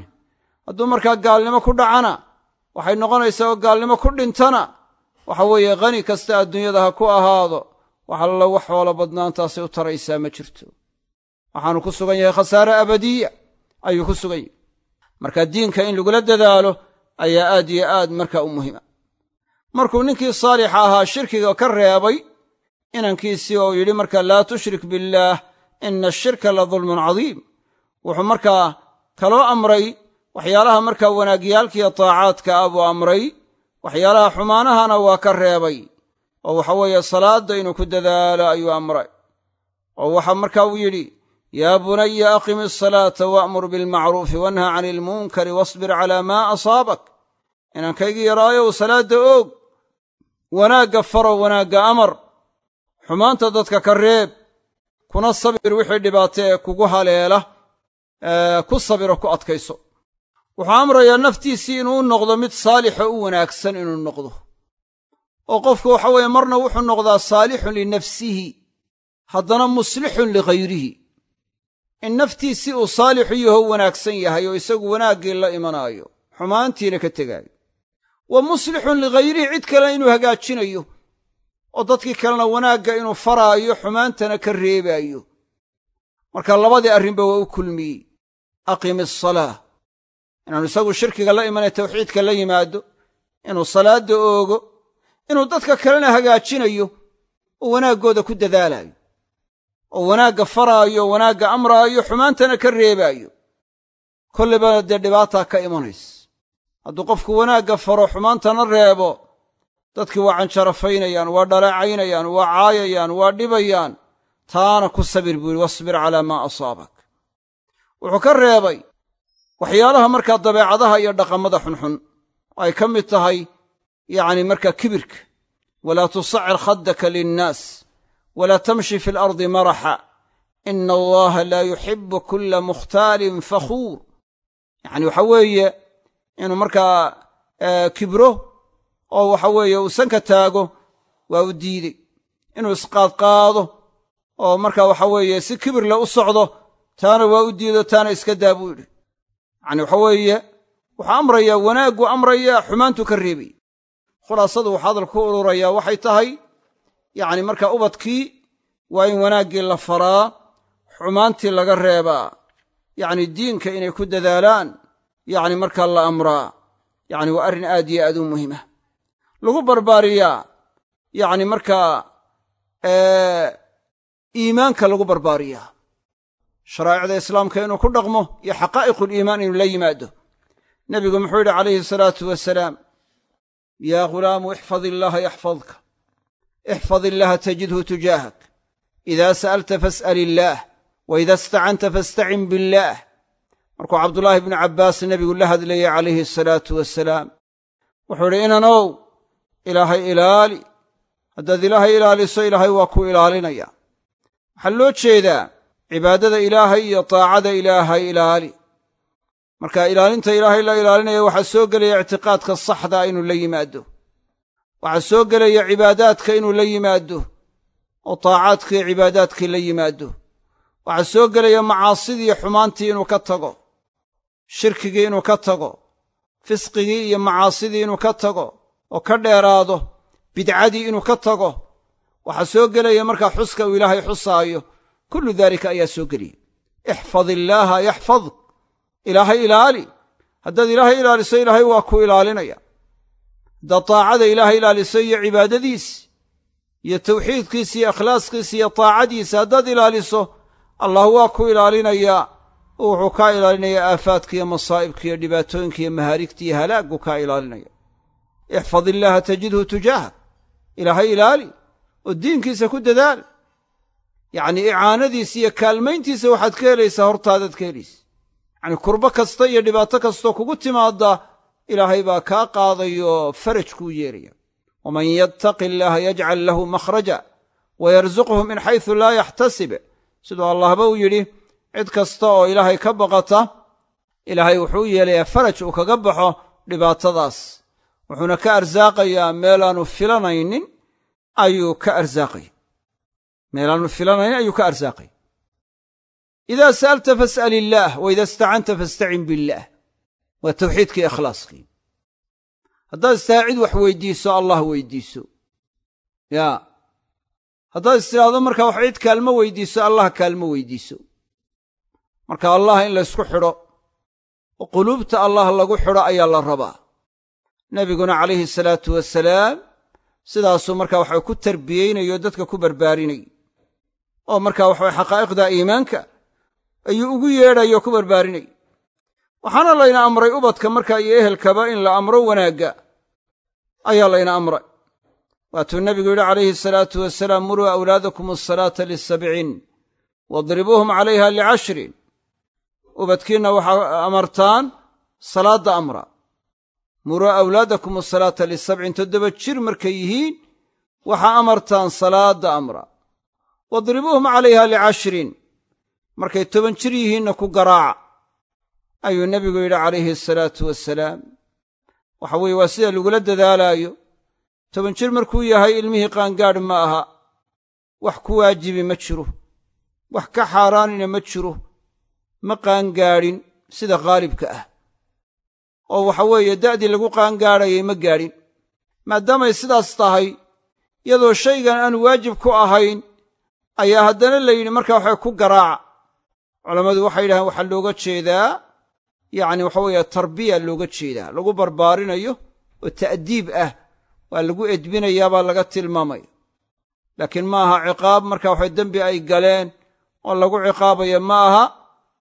hadduu markaa gaalnimo ku dhacana waxay noqonaysaa oo gaalnimo ku dhintana waxa weeye khani kasta adduunyada ha ku ahaado wax alla wax xoolo badnaantaasay u taraysaa ma jirto. Waxaanu ku sugan yahay khasaare abadiya ayuu ku sugan yahay marka diinka in lagula dadaalo ayaa aad iyo aad marka u muhima markuu ninkii saalixa ahaa shirkiga ka reebay inankiisii oo yidhi marka laa tushrik billaah ina ashirka la dulmun cadiim. Wuxuu markaa kaloo amray waxyaalaha markaa wanaagyaalkiiyo taacaadka ah buu amray waxyaalaha xumaanahana waa ka reebay. Oo waxa weeye salaadda inuu ku dadaalo ayuu amray. Oo waxa marka uu yidhi yaa bunaya aqim asalaata wa'mur bilmacruufi wanha cani ilmunkari wasbir calaa maa asaabak inankaygii yaraayow salaadda oog wanaagga faro wanaagga amar xumaanta dadka ka reeb kuna sabir wixii dhibaato ee kugu haleela ku sabiro ku adkayso wuxuu amrayaa naftiisii inuu noqdo mid saalixo u wanaagsan inuu noqdo oo qofku waxa weeye marna wuxuu noqdaa saalixun linafsihi haddana muslixun lighayrihi in naftiisii uu saalixu yaho wanaagsan yahay oo isagu wanaaggii la imanaayo. Xumaantiina ka tegaayo. Wa muslixun lighayrihi cid kale inuu hagaajinayo oo dadkii kalena wanaagga inuu faraayo xumaantana ka reebaayo. Marka labadii arrinba waa u kulmiyey. Aqim asalaa inaanu isagu shirkiga la imanay tawxiidka la yimaado inuu salaadda oogo inuu dadka kalena hagaajinayo oo wanaaggooda ku dadaalaayo oo wanaagga faraayo wanaagga amraayo xumaantana ka reebaayo. Kolleyba dee dhibaataa ka imanaysa. Hadduu qofku wanaagga faro xumaantana reebo. Dadkii waa canjarafaynayaan waa dhaleecaynayaan waa caayayaan waa dhibayaan. Taana ku sabir buu yihi wasbir calaa maa asaabak. Wuxuu ka reebay waxyaalaha markaa dabeecadaha iyo dhaqamada xunxun ay ka mid tahay yacni markaa kibirka. Walaa tusacir khaddaka linnaas walaa tamshi fi alardi maraxa ina allaha laa yuxibu kulla mukhtaalin fakhuur yacni waxa weeye inuu markaa kibro oo waxa weeye uu sanka taago waa u diidey inuu isqaadqaado oo markaa waxa weeye si kibirle u socdo taana waa u diido taana iska daa buu yidhi. yacni waxa weeye wuxuu amrayaa wanaaggu amrayaa xumaantu ka reebay. khulaasadu waxaa hadal ku ururayaa waxay tahay yacni markaa ubadkii waa in wanaaggii la faraa xumaantii laga reebaa. Yacni diinka inay ku dadaalaan yacni markaa la amraa. Yacni waa arrin aad iyo aad u muhiima lagu barbaariyaa yacni markaa iimaanka lagu barbaariyaa. Sharaa'icda islaamka inuu ku dhaqmo iyo xaqaa'iquliimaan inuu la yimaado. Nebigu muxuu yidhi calayhi salaatu wasalaam yaa ghulaamu ixfad illaaha yaxfadka ixfad illaaha tajidhu tujaahak idaa sa'alta fas'al illaah wa ida istacanta fastacin billaah markuu cabdulaahi bnu cabbaas nebigu la hadlayey calayhi asalaatu wasalaam wuxuu idhi inanow ilaahay ilaali haddaad ilaahay ilaaliso ilaahay waa ku ilaalinaya waxaa loo jeedaa cibaadada ilaahay iyo taacada ilaahay ilaali marka ilaalinta ilaahay la ilaalinaya waxaa soo gelaya ictiqaadka saxdaa inuu la yimaado waxaa soo gelaya cibaadaadka inuu la yimaado oo taacaadkii cibaadaadkii la yimaado. Waxaa soo gelaya macaasidii xumaantii inuu ka tago shirkigii inuu ka tago fisqigii iyo macaasidii inuu ka tago oo ka dheeraado bidcadii inuu ka tago. Waxaa soo gelaya markaa xuska uu ilaahay xusaayo kullu daalika ayaa soo geliya. Ixfad illaaha yaxfadk ilaahay ilaali. Haddaad ilaahay ilaaliso ilaahay waa ku ilaalinaya haddaad taacada ilaahay ilaaliso iyo cibaadadiisi iyo tawxiidkiisa iyo ikhlaaskiisa iyo taacadiisa haddaad ilaaliso allah waa ku ilaalinayaa wuxuu kaa ilaalinayaa aafaadka iyo masaa'ibka iyo dhibaatooyinka iyo mahaarigta iyo halaaggu kaa ilaalinaya. Ixfad illaaha tajidhu tujaahak ilaahay ilaali oo diinkiisa ku dadaal. Yacnii icaanadiisa iyo kaalmayntiisa waxaad ka helaysaa hortaadaad ka helaysa yacnii kurbo kasta iyo dhibaato kastoo kugu timaadda ilaahay baa kaa qaadayoo faraj kuu yeelaya waman yattaqi illaaha yajcal lahu makhraja wa yarsuqhu min xaysu laa yaxtasib. Siduu allahba uu yidhi cid kasta oo ilaahay ka baqata ilaahay wuxuu yeelayaa faraj uu kaga baxo dhibaatadaas. Wuxuuna ka arsaaqayaa meelaannu filanaynin ayuu ka arsaaqaya meelaannu filanaynin ayuu ka arsaaqaya idaa sa'alta fas'al illaah wa ida istacanta fastacin billaah waa tawxiidkii ikhlaaskii. Haddaad istaa cid wax weydiiso allah weydiiso. Yaa haddaad istidhaahdo markaa wax cid kaalmo weydiiso allah kaalmo weydiiso. Marka allah in laysku xidho oo quluubta allah lagu xidho ayaa la rabaa. Nebiguna calayhi salaatu wasalaam sidaasuu markaa waxa ku tarbiyeynayo dadka ku barbaarinay. Oo markaa waxawa xaqaa'iqda iimaanka ayuu ugu yeedhayo ku barbaarinay waxaana layna amray ubadka markaa iyo ehelkaba in la amro wanaagga ayaa layna amray. Waatuu nebigu yidhi calayhi salaatu wasalaam muruu awlaadakum asalaata lisabciin wadribuuhum calayha licashrin ubadkiinna waxaa amartaan salaadda amra. Muruu awlaadakum asalaata lisabcin toddoba jir markay yihiin waxaa amartaan salaadda amra. Wadribuuhum calayha licashrin markay toban jir yihiinna ku garaaca ayuu nebigu yidhi calayhi asalaatu wasalaam waxa weeye waa sida lagula dadaalaayo. Toban jir markuu yahay ilmihii qaangaadh ma aha. Wax ku waajibi ma jiro. Wax ka xaaraanina ma jiro. Ma qaangaadhin sida khaalibka ah. Oo waxa weeye da'dii lagu qaangaadhayay ma gaadhin. Maadaamay sidaas tahay iyadoo shaygan aan waajib ku ahayn ayaa haddana la yidhi markaa waxay ku garaaca culammadu waxay yidhahdeen waxaa looga jeedaa yacni waxa weeye tarbiya looga jeedaa lagu barbaarinayo oo ta'diib ah waa lagu edbinayaa baa laga tilmaamaya laakiin ma aha ciqaab marka waxa dembi ay galeen oo lagu ciqaabaya ma aha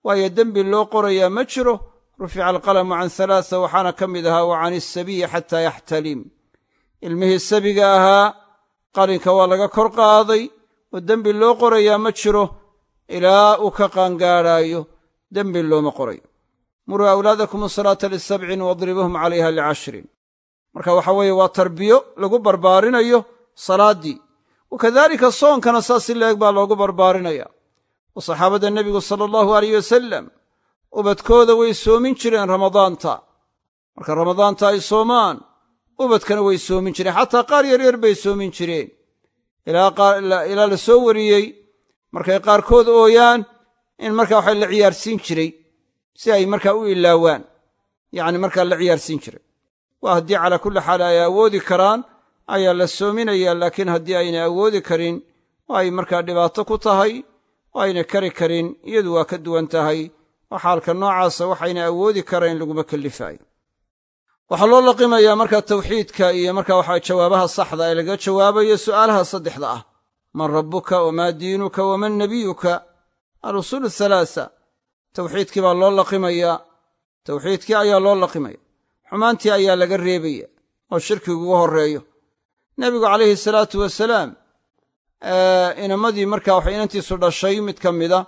waayo dembi loo qorayaa ma jiro rufica alqalamu can halaasa waxaana ka mid ahaa wa can isabiyi xataa yaxtalim. Ilmihii sabiga ahaa qalinka waa laga kor qaaday oo dembi loo qorayaa ma jiro ilaa uu ka qaangaadhaayo dembi looma qorayo muruu awlaadakum asalaata lisabcin wadribuuhum calayha licashrin. Marka waxa weeye waa tarbiyo lagu barbaarinayo salaaddii wakadaalika soonkana saas si la-eg baa loogu barbaarinaya oo saxaabadda nebigu sala allahu alayh wasalam ubadkooda way soomin jireen ramadaanta. Marka ramadaanta ay soomaan ubadkana way soomin jireen. Xataa qaar yaryar bay soomin jireen. Ilaa la soo wariyey. Markay qaarkood ooyaan in markaa waxa la ciyaarsiin jiray si ay markaa u ilaawaan yacni markaa la ciyaarsiin jiray. Waa haddii calaa kulli xaal ay awoodi karaan ayaa la soominayaa laakiin haddii aynay awoodi karin oo ay markaa dhibaato ku tahay oo ayna kari karin iyadu waa ka duwan tahay oo xaalka noocaasa waxayna awoodi karayn laguma kellifaayo waxaa loo laqimayaa markaa tawxiidka iyo markaa waxaa jawaabaha saxda ee laga jawaabayo su'aalaha saddexda ah. Man rabbuka wamaa diinuka waman nebiyuka alusuul halaasa tawxiidkii baa loo laqimayaa tawxiidkii ayaa loo laqimaya xumaantii ayaa laga reebaya oo shirkigugu horreeyo. Nebigu calayhi salaatu wasalaam inamadii markaa waxay inantiisu dhashay mid ka mida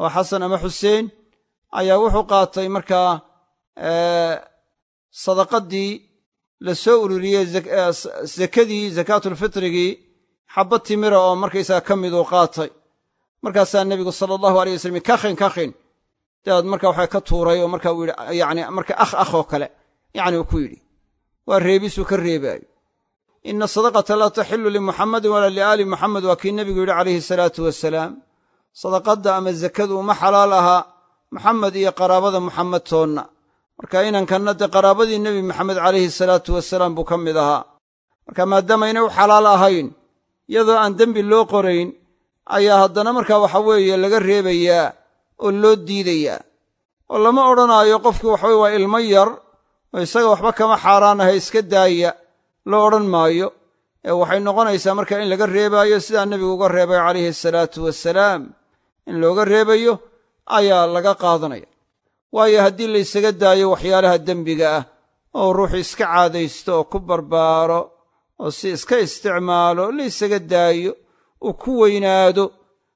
oo xasan ama xuseen ayaa wuxuu qaatay markaa sadaqadii la soo ururiyey zakadii zakaatulfitrigii xabba timira oo markaysaga ka miduu qaatay. Markaasaa nebigu sala allahu alay wasalam kakhin kakhin dabeed marka waxa ka tuuray oo marka uu yidhi yani marka akh akh oo kale yacni uu ku yidhi waa reebisuu ka reebaayo. Ina sadaqata laa taxilu limuxammadin walaa liaali muxamed waa kii nebigu yidhi calayhi salaatu wasalaam. Sadaqadda ama zakadu uma xalaal ahaa muxamed iyo qaraabada muxamed toonna. Marka inankanna dee qaraabadii nebi maxamed calayhi salaatu wasalaam buu ka mid ahaa. Marka maadaamaynay u xalaal ahayn iyadoo aan dembi loo qorayn ayaa haddana markaa waxa weeye laga reebayaa oo loo diidayaa oo lama odhanaayo qofkii waxaweye waa ilmo yar oo isaga waxba kama xaaraanaha iska daaya loo odhan maayo. Ee waxay noqonaysaa marka in laga reebaayo sidaa nebigu uga reebay calayhi salaatu wasalaam in looga reebayo ayaa laga qaadanaya. Waayo haddii laysaga daayo waxyaalaha dembiga ah oo ruuxu iska caadaysto oo ku barbaaro oo si iska isticmaalo laysaga daayo uu ku weynaado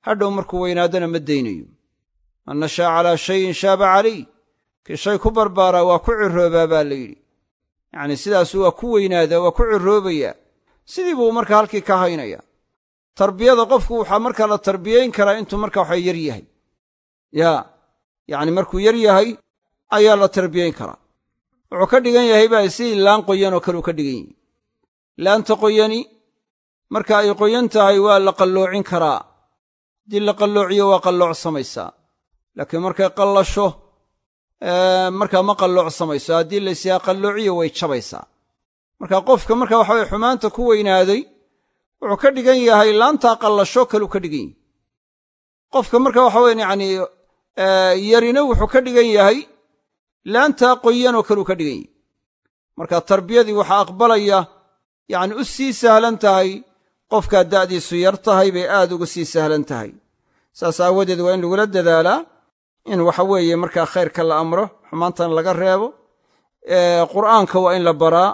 hadhow markuu weynaadona ma daynayo man nashaa calaa shayin shaaba calayh kii shay ku barbaaraa waa ku ciroobaa baa la yidhi yacnii sidaasu waa ku weynaadaa waa ku ciroobayaa sidii buu marka halkii ka haynaya tarbiyada qofku waxaa markaa la tarbiyayn karaa intuu marka waxa yar yahay yaa yacni markuu yar yahay ayaa la tarbiyayn karaa wuxuu ka dhigan yahay baa sidii laan qoyan oo kale ka dhigan yahay laanta qoyani marka ay qoyan tahay waa la qalloocin karaa haddii la qalloociyo waa qalloocsamaysaa laakiin markay qallasho markaa ma qalloocsamayso haddii laysayaa qalloociyo way jabaysaa marka qofka marka waxa weye xumaanta ku weynaaday wuxuu ka dhigan yahay laantaa qallasho kaluu ka dhigan yahay. Qofka marka waxa weye yacni yarina wuxuu ka dhigan yahay laantaa qoyanoo kaluu ka dhigan yahay. Marka tarbiyadii waxaa aqbalaya yacni u sii sahlan tahay qofkaa da'diisu yar tahay bay aad ugu sii sahlan tahay. Saas aawadeed waa in lagula dadaalaa in waxa weeye markaa khayrka la amro xumaantana laga reebo. Qur'aanka waa in la baraa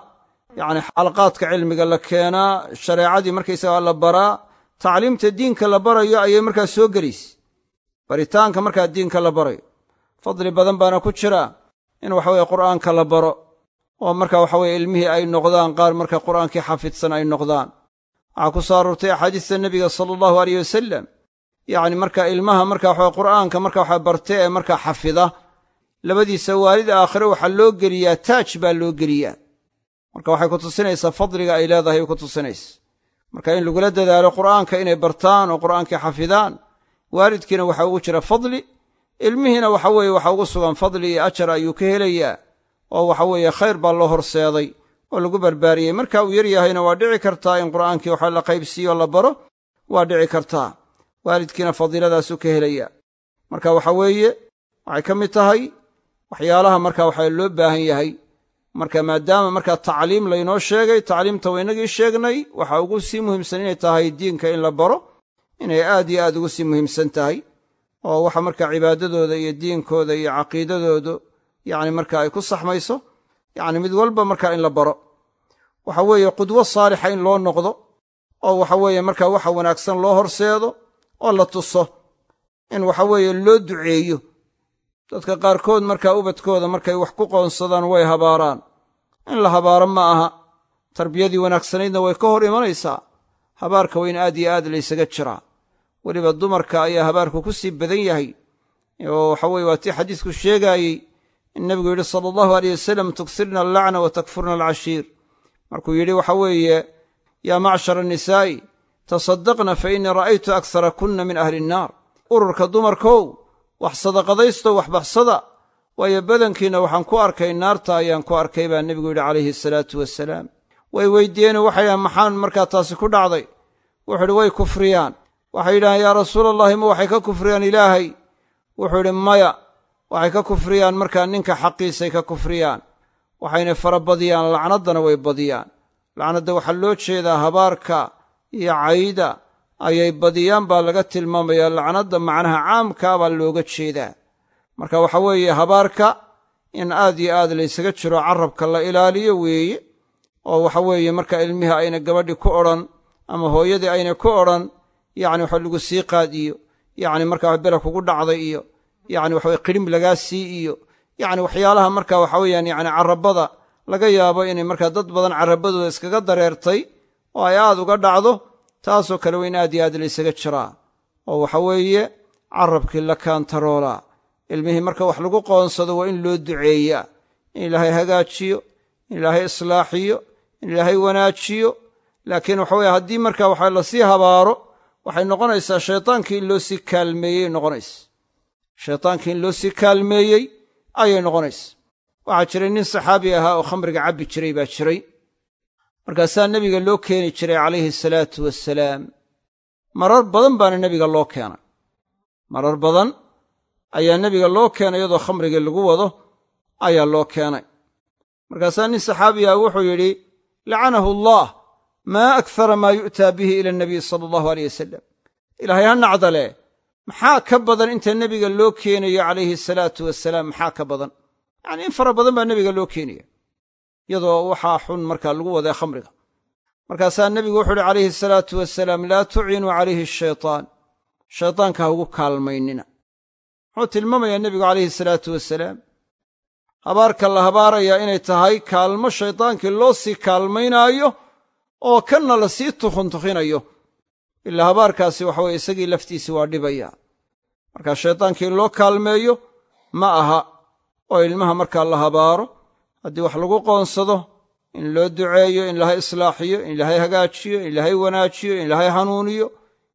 yacni xalaqaadka cilmiga la keenaa shareecadii markaysaga la baraa tacliimta diinka la barayo ayay markaa soo gelaysa baritaanka markaa diinka la barayo. Fadli badan baana ku jira in waxaweye qur'aanka la baro oo marka waxaweye ilmihii ay noqdaan qaar marka qur'aankii xafidsan ay noqdaan. Waxaa ku soo aroortay axaadiista nebiga sala allahu aleyh wasalam yacni marka ilmaha marka waxawe qur'aanka marka waxa barte ee markaa xafida labadiisa waalid aakhire waxaa loo geliyaa taaj baa loo geliyaa. Marka waxay ku tusinaysaa fadliga ay leedahay ay ku tusinaysa. Marka in lagula dadaalo qur'aanka inay bartaan oo qur'aankii xafidaan waalidkiina waxaa ugu jira fadli ilmihiina waxa weeye waxa ugu sugan fadli iyo ajar ayuu ka helayaa oo waxa weeye khayr baa loo horseeday oo lagu barbaariyey. Marka uu yar yahayna waa dhici kartaa in qur'aankii waxa la qaybsiiyo la baro waa dhici kartaa waalidkiina fadiiladaasuu ka helaya. Marka waxa weeye waxay ka mid tahay waxyaalaha marka waxa loo baahan yahay. Marka maadaama markaa tacliim laynoo sheegay tacliimta waynagii sheegnay waxaa ugu sii muhiimsan inay tahay diinka in la baro inay aad iyo aad ugu sii muhiimsan tahay. Oo waxa marka cibaadadooda iyo diinkooda iyo caqiidadoodu yacni marka ay ku saxmayso yacni mid walba marka in la baro. Waxa weeye qudwo saalixa in loo noqdo oo waxa weeye marka waxa wanaagsan loo horseedo oo la tuso in waxa weeye loo duceeyo. Dadka qaarkood markaa ubadkooda markay wax ku qoonsadaan way habaaraan. In la habaaro ma aha. Tarbiyadii wanaagsanaydna way ka hor imanaysaa. Habaarka waa aad iyo aad laysaga jiraa. Weliba dumarka ayaa habaarku ku sii badan yahay. Oo waxa weye waa tii xadiisku sheegaayey in nebigu yidhi sala allahu aleyh wasalam tugsirna allacna wa takfurna alcashiir markuu yidhi waxa weeye yaa macshara annisaa'i tasaddaqna fa innii ra'aytu aksara kunna min ahli innaar ururka dumarkow wax sadaqadaysto wax baxsada. Waayo badankiinna waxaan ku arkay naarta ayaan ku arkay baa nebigu yidhi calayhi asalaatu wasalaam way weydiiyeenoo waxay dhahan maxaan markaa taasi ku dhacday? Wuxuu idhi way kufriyaan. Waxay yidhahaan yaa rasuulallahi ma waxay ka kufriyaan ilaahay? Wuxuu idhi maya waxay ka kufriyaan markaa ninka xaqiisay ka kufriyaan. Waxayna fara badiyaan lacnaddana way badiyaan. Lacnadda waxaa loo jeedaa habaarka iyo cayda ayay badiyaan baa laga tilmaamayaa lacnadda macnaha caamkaa baa looga jeedaa. Marka waxa weeye habaarka in aad yo aad laysaga jiro carabka la ilaaliyo weeye oo waxa weeye marka ilmihii ayna gabadhi ku odhan ama hooyadii ayna ku odhan yacni waxa lagu sii qaad yacni markaa bela kugu dhacday iyo yacni waxaweye qidhim lagaa sii iyo yacni waxyaalaha marka waxa weeyaan yacni carabada laga yaabo inay markaa dad badan carabadooda iskaga dareertay oo ay aad uga dhacdo taasoo kale waa in aad iyo aad laysaga jiraa oo waxa weeye carabkii la kaantaroolaa ilmihii marka wax lagu qoonsado waa in loo duceeyaa in ilaahay hagaajiyo in ilaahay islaaxiyo in ilaahay wanaajiyo. Laakiin waxa weye haddii marka waxa la sii habaaro waxay noqonaysaa shaytaankii in loo sii kaalmeeyey noqonaysa shaytaankii in loo sii kaalmeeyey ayay noqonaysa waxaa jiray nin saxaabi ahaa oo khamriga cabbi jiray baa jiray markaasaa nebiga loo keeni jiray calayhi asalaatu wassalaam marar badan baana nebiga loo keenay. Marar badan ayaa nebiga loo keenay iyadoo khamrigii lagu wado ayaa loo keenay. Markaasaa nin saxaabi ah wuxuu yidhi lacanahu allah maa akthara maa yu'taa bihi ila anabiy sala allahu aleyh wasalam ilaahay ha nacdale maxaa ka badan inta nebiga loo keenayo calayhi asalaatu wasalaam maxaa ka badan? Yacni in fara badan baa nebiga loo keenaya iyadoo waxaa xun markaa lagu wadaa khamriga. Markaasaa nebigu wuxuu uhi calayhi asalaatu wasalaam laa tucinuu calayhi ashaytaan shaytaanka ha ugu kaalmaynina. Muxuu tilmaamayaa nebigu calayhi asalaatu wasalaam habaarka la habaarayaa inay tahay kaalmo shaydaankii loo sii kaalmaynaayo oo kanna la sii tukhuntukhinayo. Ilaa habaarkaasi waxa weye isagii laftiisi waa dhibaya. Marka shaydaankii loo kaalmeeyo ma aha oo ilmaha markaa la habaaro haddii wax lagu qoonsado in loo duceeyo in ilaahay islaaxiyo in ilaahay hagaajiyo in ilaahay wanaajiyo in ilaahay hanuuniyo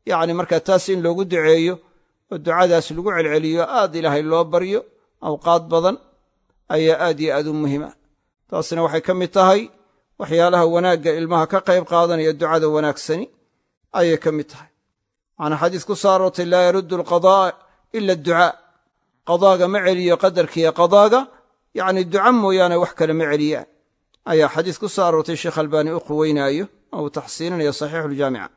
yacni markaa taas in loogu duceeyo oo ducadaas lagu celceliyo aad ilaahay loo baryo awqaad badan ayaa aad iyo aad u muhiima. Taasina waxay ka mid tahay waxyaalaha wanaagga ilmaha ka qayb qaadanaya ducada wanaagsani ayay ka mid tahay. Waxaana xadiis ku soo aroortay laa yaruddu alqadaa'a ila adducaa. Qadaaga ma celiyo qadarkiiyo qadaaga yacni duca mooyaane wax kale ma celiyaan. Ayaa xadiis ku soo aroortay sheekh albaani u quweynaayo oo uu taxsiininayo saxiixuljaamica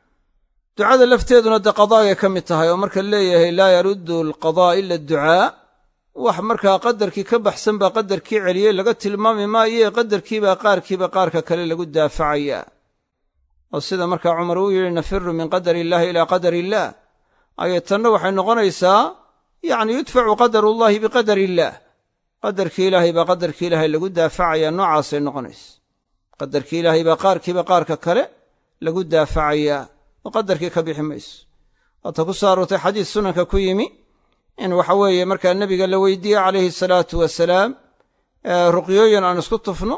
ducada lafteeduna dee qadaagay ka mid tahay oo marka leeyahay laa yaruddu alqadaa ila adducaa. Wax markaa qadarkii ka baxsan baa qadarkii celiyey laga tilmaami maaye qadarkiibaa qaarkiiba qaarka kale lagu daafacayaa. Oo sida markaa cumar uu yidhi nafiru min qadar illaahi ilaa qadar illaah ayay tanna waxay noqonaysaa yacni yudfacu qadarullaahi biqadar illaah qadarkii ilaahay baa qadarkii ilaahay lagu daafacayaa noocaasay noqonaysa qadarkii ilaahay baa qaarkiiba qaarka kale lagu daafacayaa. Oo qadarkii ka bixi mayso. Waata ku soo aroortay xadiis sunanka ku yimi in waxa weeye markaa nebiga la weydiiye calayhi salaatu wasalaam ruqyooyin aan isku tufno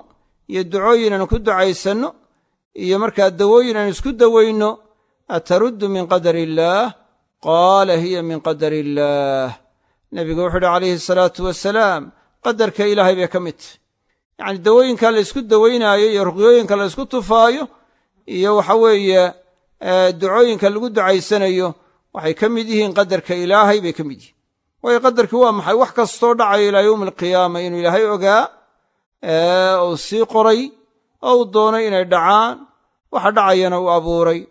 iyo ducooyin aan ku ducaysanno iyo markaa dawooyin aan isku dawayno ataruddu min qadar illaah qaala hiya min qadar illaah nebigu wuxuu uhi calayhi salaatu wasalaam qadarka ilaahay bay ka mid tahy yacni dawooyinka la ysku dawaynaayo iyo ruqyooyinka la ysku tufaayo iyo waxa weeye ducooyinka lagu ducaysanayo waxay ka mid yihiin qadarka ilaahay bay ka mid yihiin. Waayo qadarkii waa maxay? Wax kastoo dhacayo ilaa yowmi alqiyaama inuu ilaahay ogaa uu sii qoray oo uu doonay inay dhacaan waxa dhacayana uu abuuray.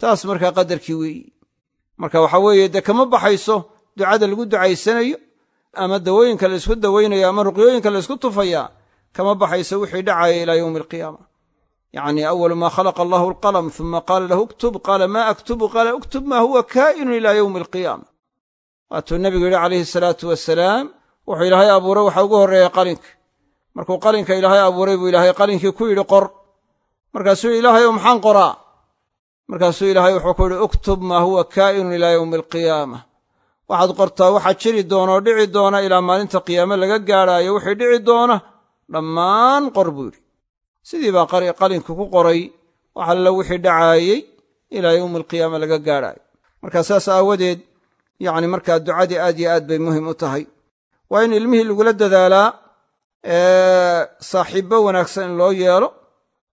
Taas markaa qadarkii weeyi. Marka waxa weeye dee kama baxayso ducada lagu ducaysanayo ama dawooyinka la ysku dawaynayo ama ruqyooyinka la ysku tufaya kama baxayso wixii dhacaya ilaa yowmi alqiyaama. Yacni awalu maa khalaqa allahu alqalam uma qaala lahu uktub qaala maa aktubu qaala uktub maa huwa kaa'inun ilaa yowmi alqiyaama. Waatuu nebigu yidhi calayhi salaatu wasalaam wuxuu ilaahay abuuray waxaa ugu horreeyey qalinka. Markuu qalinka ilaahay abuuray buu ilaahay qalinkii ku yidhi qor. Markaasuu ilaahayow maxaan qoraa? Markaasuu ilaahay wuxuu ku yidhi uktub maa huwa kaa'inun ilaa yowmi alqiyaama waxaad qortaa waxaa jiri doona oo dhici doona ilaa maalinta qiyaame laga gaadhaayo wixii dhici doona dhammaan qor buu yidhi. Sidii baa qalinka ku qoray wax alla wixii dhacaayey ilaa yowmi alqiyaama laga gaadhaayo. Markaa saas aawadeed yacni markaa ducadii aad yo aad bay muhiim u tahay. Waa in ilmihii lagula dadaalaa saaxiibbo wanaagsan in loo yeelo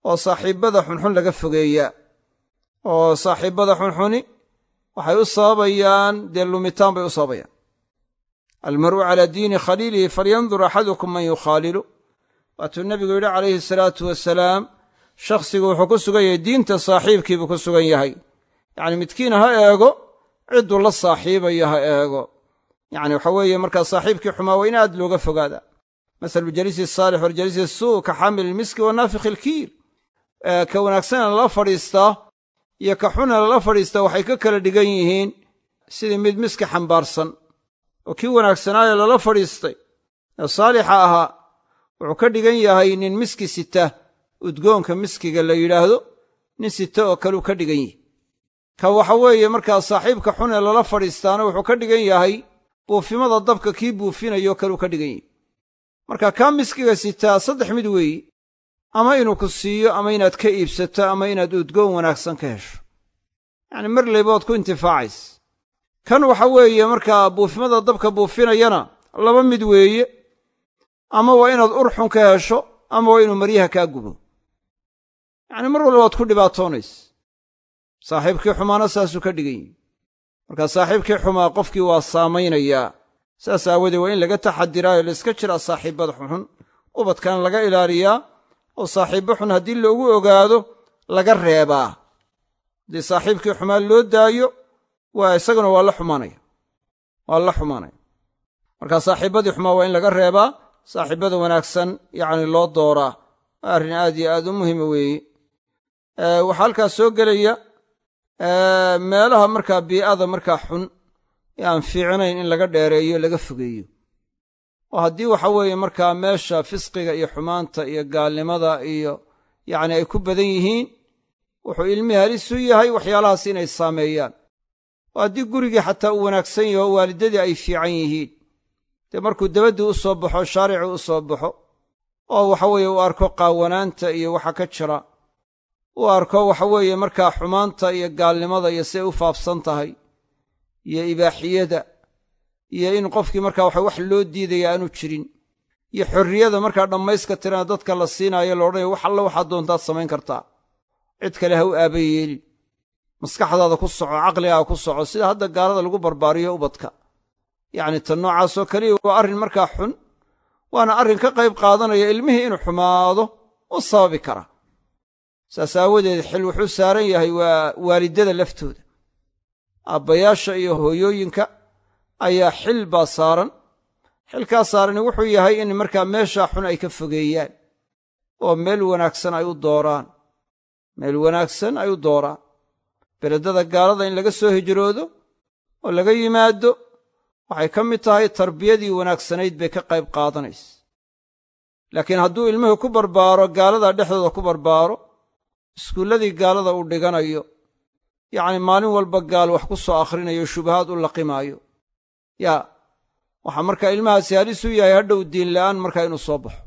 oo saaxiibbada xunxun laga fogeeyaa oo saaxiibbada xunxuni waxay u sababayaan dee lumitaan bay u sababayaan. Almar'u calaa diini khaliilihi falyandur axadukum man yukhaalilu. Waatuu nebigu yidhi calayhi salaatu wasalaam shakhsigu wuxuu ku sugan yahay diinta saaxiibkiibuu ku sugan yahay. Yacni midkiina ha eego cidduu la saaxiibayo ha eego. Yacni waxa weeye markaa saaxiibkii xumaa in aad looga fogaada. Masalu jaliisi saalix waljaliisi suu ka xaamil ilmiski wa naafikhi ka wanaagsana lala fadhiistaa iyo ka xuna lala fadhiistaa waxay ka kala dhigan yihiin sidii mid miski xambaarsan oo kii wanaagsanaaye lala fadhiistay. Ee saalixa ahaa wuxuu ka dhigan yahay nin miski sita udgoonka miskiga la yidhaahdo nin sita oo kaleu ka dhigan yihi ka waxa weeye markaa saaxiibka xun ee lala fadhiistaana wuxuu ka dhigan yahay buufimada dabka kii buufinayoo kaleu ka dhigan yihi marka kaa miskiga sitaa saddex mid weeyi ama inuu ku siiyo ama inaad ka iibsato ama inaad udgoon wanaagsan ka hesho. Yacni mar laybood ku intifaacays kan waxa weeye markaa buufimada dabka buufinayana laba mid weeye. Ama waa inaad urxun ka hesho ama waa inuu maryaha kaa gubo. Yacni mar walba waad ku dhibaatoonays saaxiibkii xumaana saasuu ka dhigan yihi marka saaxiibkii xumaa qofkii waa saamaynayaa saas aawoodee waa in laga taxadiraayo layska jiraa saaxiibbada xunxun. Ubadkana laga ilaaliyaa oo saaxiibbo xun haddii loogu ogaado laga reebaa. Haddii saaxiibkii xumaa loo daayo waa isaguna waa la xumaanaya. Waa la xumaanaya. Marka saaxiibbadii xumaa waa in laga reebaa saaxiibbada wanaagsan yacni loo dooraa. Waa arrin aad iyo aad u muhima weeye. Waxaa halkaas soo gelaya meelaha markaa bii'ada markaa xun ee aan fiicnayn in laga dheereeyo laga fogeeyo oo haddii waxa weeye markaa meesha fisqiga iyo xumaanta iyo gaalnimada iyo yacni ay ku badan yihiin wuxuu ilmihii halis u yahay waxyaalahaas inay saameeyaan. Oo haddii gurigii xataa uu wanaagsan yaho waalidadii ay fiican yihiin. Dee markuu dabaddii u soo baxo shaaricii u soo baxo oo waxa weeye uu arko qaawanaanta iyo waxa ka jira uu arko waxa weeye markaa xumaanta iyo gaalnimada iyo siay u faafsan tahay iyo ibaaxiyada iyo in qofkii markaa waxa wax loo diidaya aanu jirin iyo xorriyada markaa dhammayska tirana dadka la siinaayo la odhanaya wax alla waxaad doontaad samayn kartaa. Cid kale ha u aaba yeelin. Maskaxdaada ku soco caqligaaga ku soco sida hadda gaalada lagu barbaariyo ubadka. Yacni tan noocaasoo keliya waa arrin markaa xun waana arrin ka qayb qaadanaya ilmihii inuu xumaado u sababi kara. Saas aawadeed xil wuxuu saaran yahay waa waalidada laftooda. Aabbayaasha iyo hooyooyinka ayaa xil baa saaran. Xilkaa saarani wuxuu yahay in markaa meeshaa xun ay ka fogeeyaan oo meel wanaagsan ay u dooraan. Meel wanaagsan ay u dooraan. Beledada gaalada in laga soo hijroodo oo laga yimaado waxay ka mid tahay tarbiyadii wanaagsanayd bay ka qayb qaadanaysa. Laakiin hadduu ilmuhu ku barbaaro gaalada dhexdooda ku barbaaro iskuulladii gaalada uu dhiganayo yacni maalin walba gaal wax ku soo akhrinayo shubahaad u laqimaayo yaa waxaa markaa ilmahaasi halis u yahay hadhow diinla'aan markaa inuu soo baxo.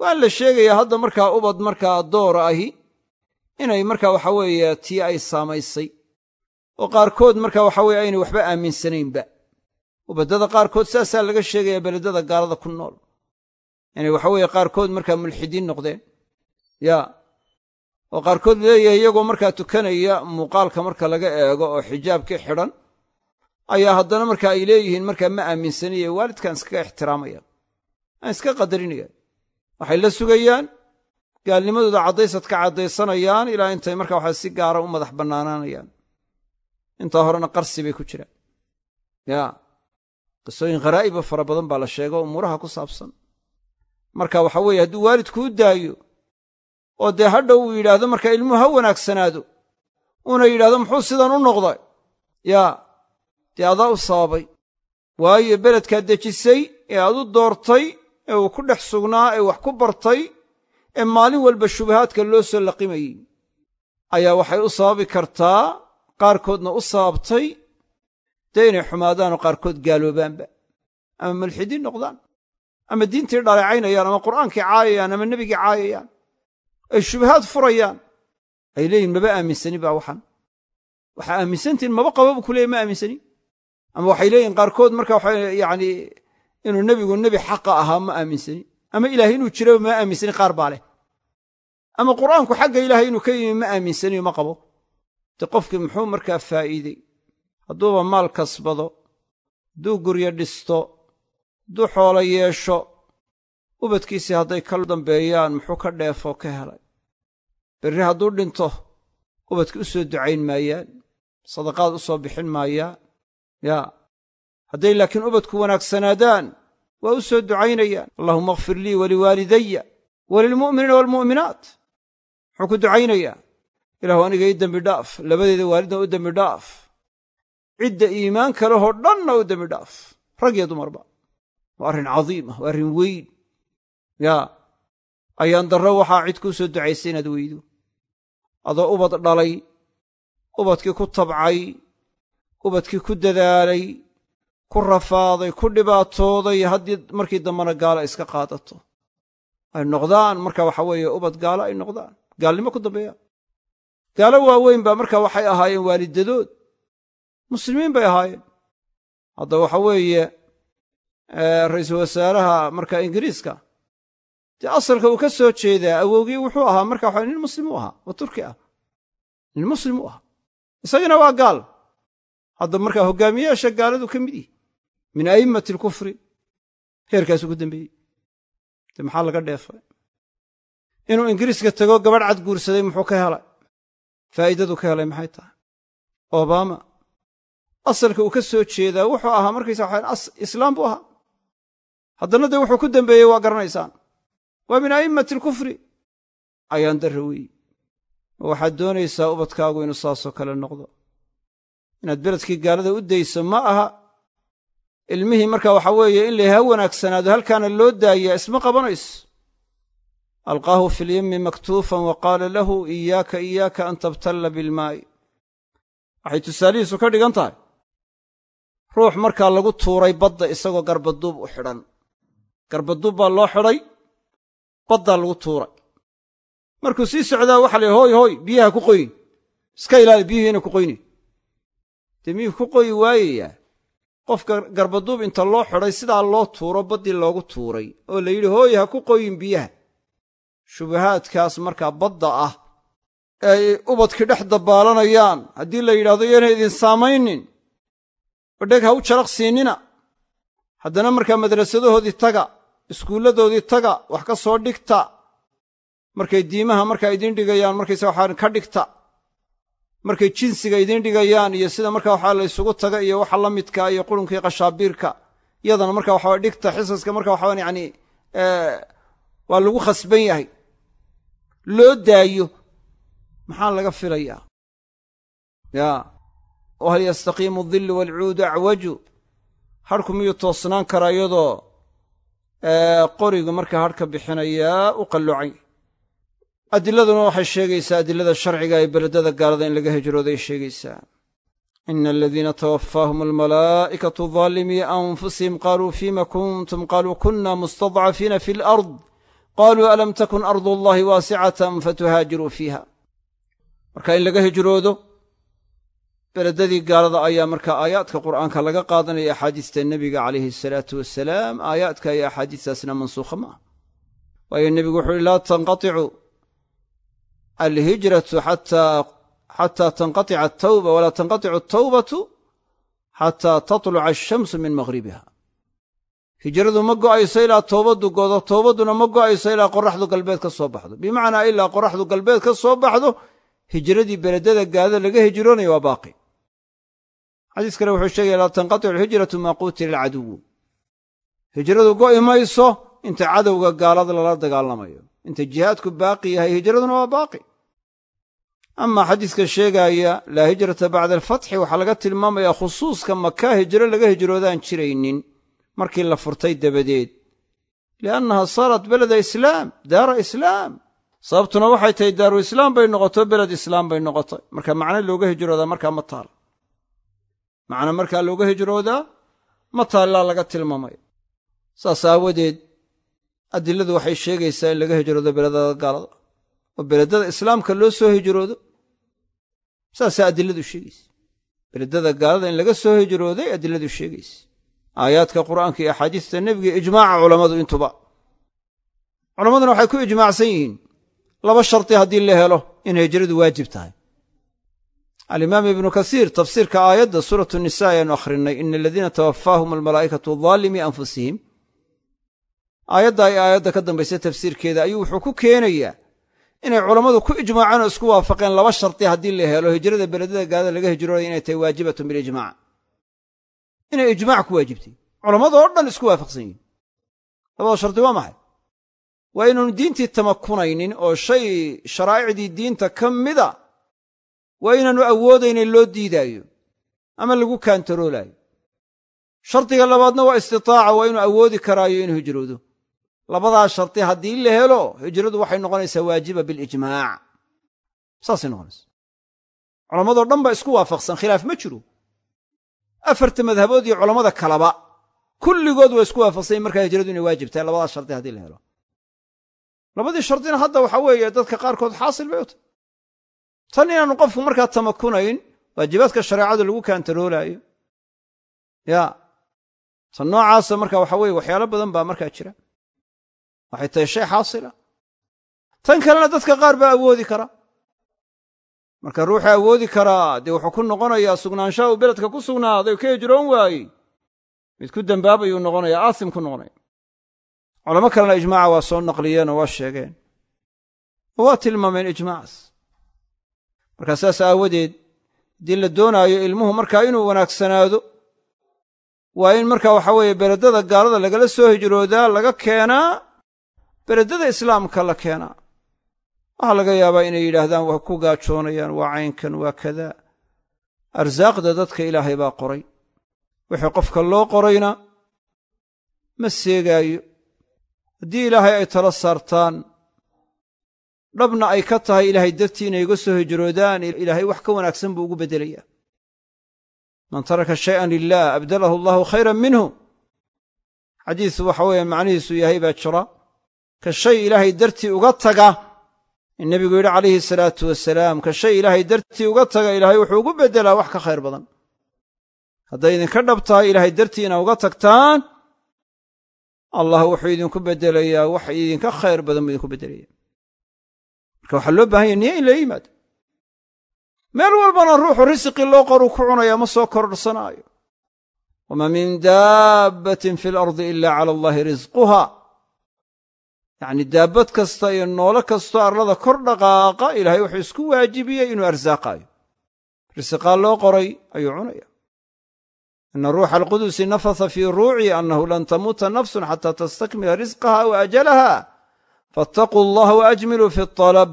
Waa la sheegayaa hadda markaa ubad markaa doora ahi inay markaa waxa weeye tii ay saamaysay. Oo qaarkood markaa waxa weye aynay waxba aaminsanaynba. Ubaddada qaarkood saasaa laga sheegayaa beledada gaalada ku nool. Inay waxa weeye qaarkood markaa mulxidiin noqdeen. Yaa oo qaarkood leeyahay iyagoo markaa tukanaya muuqaalka marka laga eego oo xijaabkii xidhan ayaa haddana marka ay leeyihiin markaa ma aaminsaniye waalidkan iskaga ixtiraamayaan aan iska qadarinayaan. Waxay la sugayaan gaalnimadooda caddaysad ka caddaysanayaan ilaa intay markaa waxa si gaara u madax bannaanaanayaan. Intaa horena qarsi bay ku jiraan. Yaa qisooyin kharaa'iboo fara badan baa la sheego umuuraha ku saabsan. Marka waxa weeye hadduu waalidku u daayo oo dee hadhow uu yidhaahdo marka ilmuhu ha wanaagsanaado uuna yidhahdo muxuu sidan u noqday? Yaa dee adaa u sababay. Waayo beledkaad dejisay ee aad u doortay ee uu ku dhex sugnaa ee wax ku bartay ee maalin walba shubahaadka loo soo laqimayey ayaa waxay u sababi kartaa qaarkoodna u sababtay dee inay xumaadaanoo qaarkood gaaloobaanba ama mulxidiin noqdaan. Ama diintii dhaleecaynayaan ama qur'aankii caayayaan ama nebigii caayayaan. Ay shubahaad furayaan. Ay leeyihiin maba aaminsani baa waxan. Waxaa aaminsantihin maba qaba bu ku leeyay ma aaminsani ama waxay leeyihiin qaarkood marka waxa yacni inuu nebigu nebi xaqa ahaa ma aaminsani. Ama ilaahay inuu jiraba ma aaminsani qaar baa leh. Ama qur'aanku xagga ilaahay inuu ka yimi ma aaminsaniyo ma qabo. De qofkii muxuu markaa faa'iidey hadduuba maal kasbado hadduu guryo dhisto hadduu xoolo yeesho ubadkiisii hadday ka dambeeyaan muxuu ka dheefoo ka helay. Berri hadduu dhinto ubadka u soo ducayn maayaan sadaqaad u soo bixin maayaan yaa hadday laakiin ubadku wanaagsanaadaan waa u soo ducaynayaan. Allahuma akfir lii waliwaalidaya walilmu'miniina waalmu'minaat muxuu ku ducaynayaa. Ilaahu aniga ii dembi dhaaf labadeeda waalidna u dembi dhaaf. Cidda iimaanka lehoo dhanna u dembi dhaaf. Rag iyo dumarba waa arrin cadiima waa arrin weyn. Yaa ayaan darro waxaa cid kuu soo ducaysay inaad weydo. Adoo ubad dhalay ubadkii ku tabcay ubadkii ku dadaalay ku rafaaday ku dhibaatooday haddii markii dambena gaala iska qaadato. Ay noqdaan marka waxa weeye ubad gaalo ay noqdaan. Gaalnimo ku dambeeyaan gaalo waaweyn baa marka waxay ahaayeen waalidadood. Muslimiin bay ahaayeen. Hadda waxa weeye ra'iisul wasaaraha marka ingiriiska dee asalka uu ka soo jeedaa awowgii wuxuu ahaa marka waxa nin muslim u ahaa oo turki ah. Nin muslim u ahaa. Isagina waa gaal hadda markaa hoggaamiyeyaasha gaaladu ka mid yihi min a'immati alkufri heerkaasuu ku dambeeyey. Dee maxaa laga dheefay? Inuu ingiriiska tego gabadh cad guursaday muxuu ka helay? Faa'iidadu ka helay maxay tahay? Obama. Asalka uu ka soo jeedaa wuxuu ahaa markaysa waxa islaam buu ahaa. Haddana dee wuxuu ku dambeeyey waa garanaysaan. Waa min a'immati alkufri ayaan darra weeye ma waxaad doonaysaa ubadkaagu inuu saasoo kale noqdo inaad beledkii gaalada u dayso ma aha ilmihii marka waxa weeye in layha wanaagsanaado halkaana loo daayaa isma qabanayso. Alqaahu fi lyemmi maktuufan wa qaala lahu iyaaka iyaaka an tabtalla bilmaa'i. Waxay tusaalihiisu ka dhigan tahay. Ruux markaa lagu tuuray badda isagoo garbaduub u xidhan. Garbaduub baa loo xidhay baddaa lagu tuuray. Markuu sii socdaa waxa la yidhi hooy hooy biyaha ku qoyin. Iska ilaali biyuhu ina ku qoynin dee ku qoyi waayayaa qofka garbaduub inta loo xidhay sidaa loo tuuro baddii loogu tuuray oo la yidhi hooy ha ku qoyin biyaha. Shubahaadkaas markaa badda ah ee ay ubadkii dhex dabbaalanayaan haddii la yidhahdo yana idin saamaynin. Badheg ha u jalaq siinina haddana markaa madrasadahoodii taga iskuulladoodii taga wax ka soo dhigta. Markay diimaha markaa idiin dhigayaan markaysa waxaan ka dhigta markay jinsiga idiin dhigayaan iyo sida markaa waxaa la ysugu taga iyo waxa la midka iyo qurunkii qashaabiirka iyadana marka waxaa dhigta xisaska marka waxaa yani waa lagu khasban yahay. Loo daayo maxaa laga filayaa? Ya wahal yastaqiimu adillu waalcuudu acwaju? Hadhku miyuu toosnaan karaa iyadoo qorigu markaa hadhka bixinayaa u qallocay adiladuna waxay sheegaysaa adilada sharciga ee beledada gaalada in laga hijrooday sheegaysaa. Ina aladiina tawaffaahum almalaa'ikatu daalimii anfusihim qaaluu fiima kuntum qaaluu kunna mustadcafiina fi alard qaaluu alam takun ardu allahi waasicatan fatuhaajiruu fiiha. Marka in laga hijroodo beledadii gaalada ayaa marka aayaadka qur'aanka laga qaadanaya axaadiista nebiga calayhi asalaatu wasalaam aayaadka iyo axaadiistaasna mansuukha ma ah waayo nebigu wuxu uhi laa tanqaticu alhijratu xataa tanqatica atawba walaa tanqaticu atawbatu xataa tatluca ashamsu min maghribiha. Hijradu ma go'ayso ilaa toobaddu godo toobadduna ma go'ayso ilaa qoraxdu galbeed ka soo baxdo. Bimacnaa ilaa qoraxdu galbeed ka soo baxdo hijradii beledada gaalada laga hijroonaya waa baaqi. Xadiis kale wuxuu sheegaya laa tanqaticu alhijratu maa qutila alcaduwu. Hijradu go'i mayso inta cadowga gaalada lala dagaalamayo. Inta jihaadku baaqi yahay hijraduna waa baaqi amaa xadiiska sheegaaya laa hijrata bacda alfatxi waxaa laga tilmaamayaa khusuuska makaa hijro laga hijroodaan jiraynin markii la furtay dabadeed. Liannaha saarat beleda islaam daara islaam. Sababtuna waxay tahay daaru islaam bay noqoto beled islaam bay noqotay. Marka macno looga hijroodaa markaa ma taal. Macno markaa looga hijroodaa ma taallaa laga tilmaamaya saas aawadeed adiladu waxay sheegaysaa in laga hijroodo beledada gaalada. Oo beledada islaamka loo soo hijroodo saasaa adiladu sheegaysa. Beledada gaalada in laga soo hijrooday adiladu sheegaysa. Aayaadka qur'aanka iyo axaadiista nebiga ijmaaca culammadu intuba. Culammaduna waxay ku ijmaacsan yihiin laba sharti haddii la helo in hijradu waajib tahay. Alimaam ibnu kasiir tafsiirka aayadda suuratu nisa ayaanu akhrinay ina aladiina tawaffaahum almalaa'ikatu daalimii anfusihim. Aayadda ay aayadda ka dambaysa tafsiirkeeda ayuu wuxuu ku keenayaa inay culammadu ku ijmaaceen oo isku waafaqeen laba sharti haddii la helo hijrada beledada gaalada laga hijroonaya inay tahay waajibatun bilijmac inay ijmac ku waajibtay. Culammadu oo dhan isku waafaqsan yihiin labada shardi waa maxay? Waa inaanu diintii tamakunaynin oo shay sharaa'icdii diinta ka mida waa inaanu awoodaynin loo diidaayo ama lagu kaantaroolaayo. Shardiga labaadna waa istitaaca waa inuu awoodi karaayo inuu hijroodo labadaa sharti haddii la helo hijradu waxay noqonaysaa waajiba bilijmaac saasay noqonaysa culammadoo dhan baa isku waafaqsan khilaaf ma jiro. Afarta madhabood iyo culammada kalaba kulligood waa isku waafaqsanyin markaa hijradu inay waajib tahay labadaa sharti haddii la helo. Labadii shardina hadda waxaa weeye dadka qaarkood xaasil bay u tahay. Tan inaanu qofku markaa tamakunayn waajibaadka shareecada lagu kaantaroolaayo. Ya tan noocaasa marka waxa weye waxyaalo badan baa markaa jira waxay tahay shay xaasila. Tan kalena dadka qaar baa awoodi kara. Marka ruuxii awoodi karaa dee wuxuu ku noqonayaa sugnaanshaha uu beledka ku sugnaaday ka hijroon waayey? Mid ku dembaabayuu noqonayaa aasim ku noqonaya. Culamo kalena ijmaaca waa soo naqliyeen oo waa sheegeen. Oo waa tilmaameen ijmaacaas markaa saas aawadeed haddii la doonaayo ilmuhu markaa inuu wanaagsanaado waa in marka waxa weeye beledada gaalada lagala soo hijroodaa laga keenaa beledada islaamka la keenaa waxaa laga yaabaa inay yidhaahdaan waa ku gaajoonayaan waa caynkan waa kada arsaaqda dadka ilaahay baa qoray. Wixii qofka loo qorayna ma seegaayo. Haddii ilaahay ay tala saartaan dhabna ay ka tahay ilaahay dartii inay iga soo hijroodaan ilaahay wax ka wanaagsan buu ugu beddelayaa man taraka shay'an lilah abdalahu allahu khayran minhu. Xadiis waxa weeye macnihiisu yahay baa jira ka shay ilaahay dartii uga taga. Nebigu yidhi calayhi salaatu wasalaam ka shay ilaahay dartii uga taga ilaahay wuxuu ugu beddelaa wax ka khayr badan. Hadday idinka dhab tahay ilaahay dartii inaa uga tagtaan allah wuxuu idinku beddelayaa wax idinka khayr badan buu idinku beddelaya marka waxaa loo baahan yahy niya in la yimaado. Meel walbana ruuxu risiqii loo qoruu ku cunaya ma soo kordhsanaayo. Wamaa min daabbatin fi alardi ila cala allahi risquha yacni daabbad kasta iyo noolo kastoo arlada kor dhaqaaqa ilaahay wuxuu isku waajibiyey inuu arsaaqaayo. Risiqaa loo qoray ayuu cunaya. Ina ruuxa alqudusi nafasa fii ruucii annahu lan tamuuta nafsun xataa tastakmila risqaha wa ajalaha. Faataquu allaha wa ajmiluu fi alab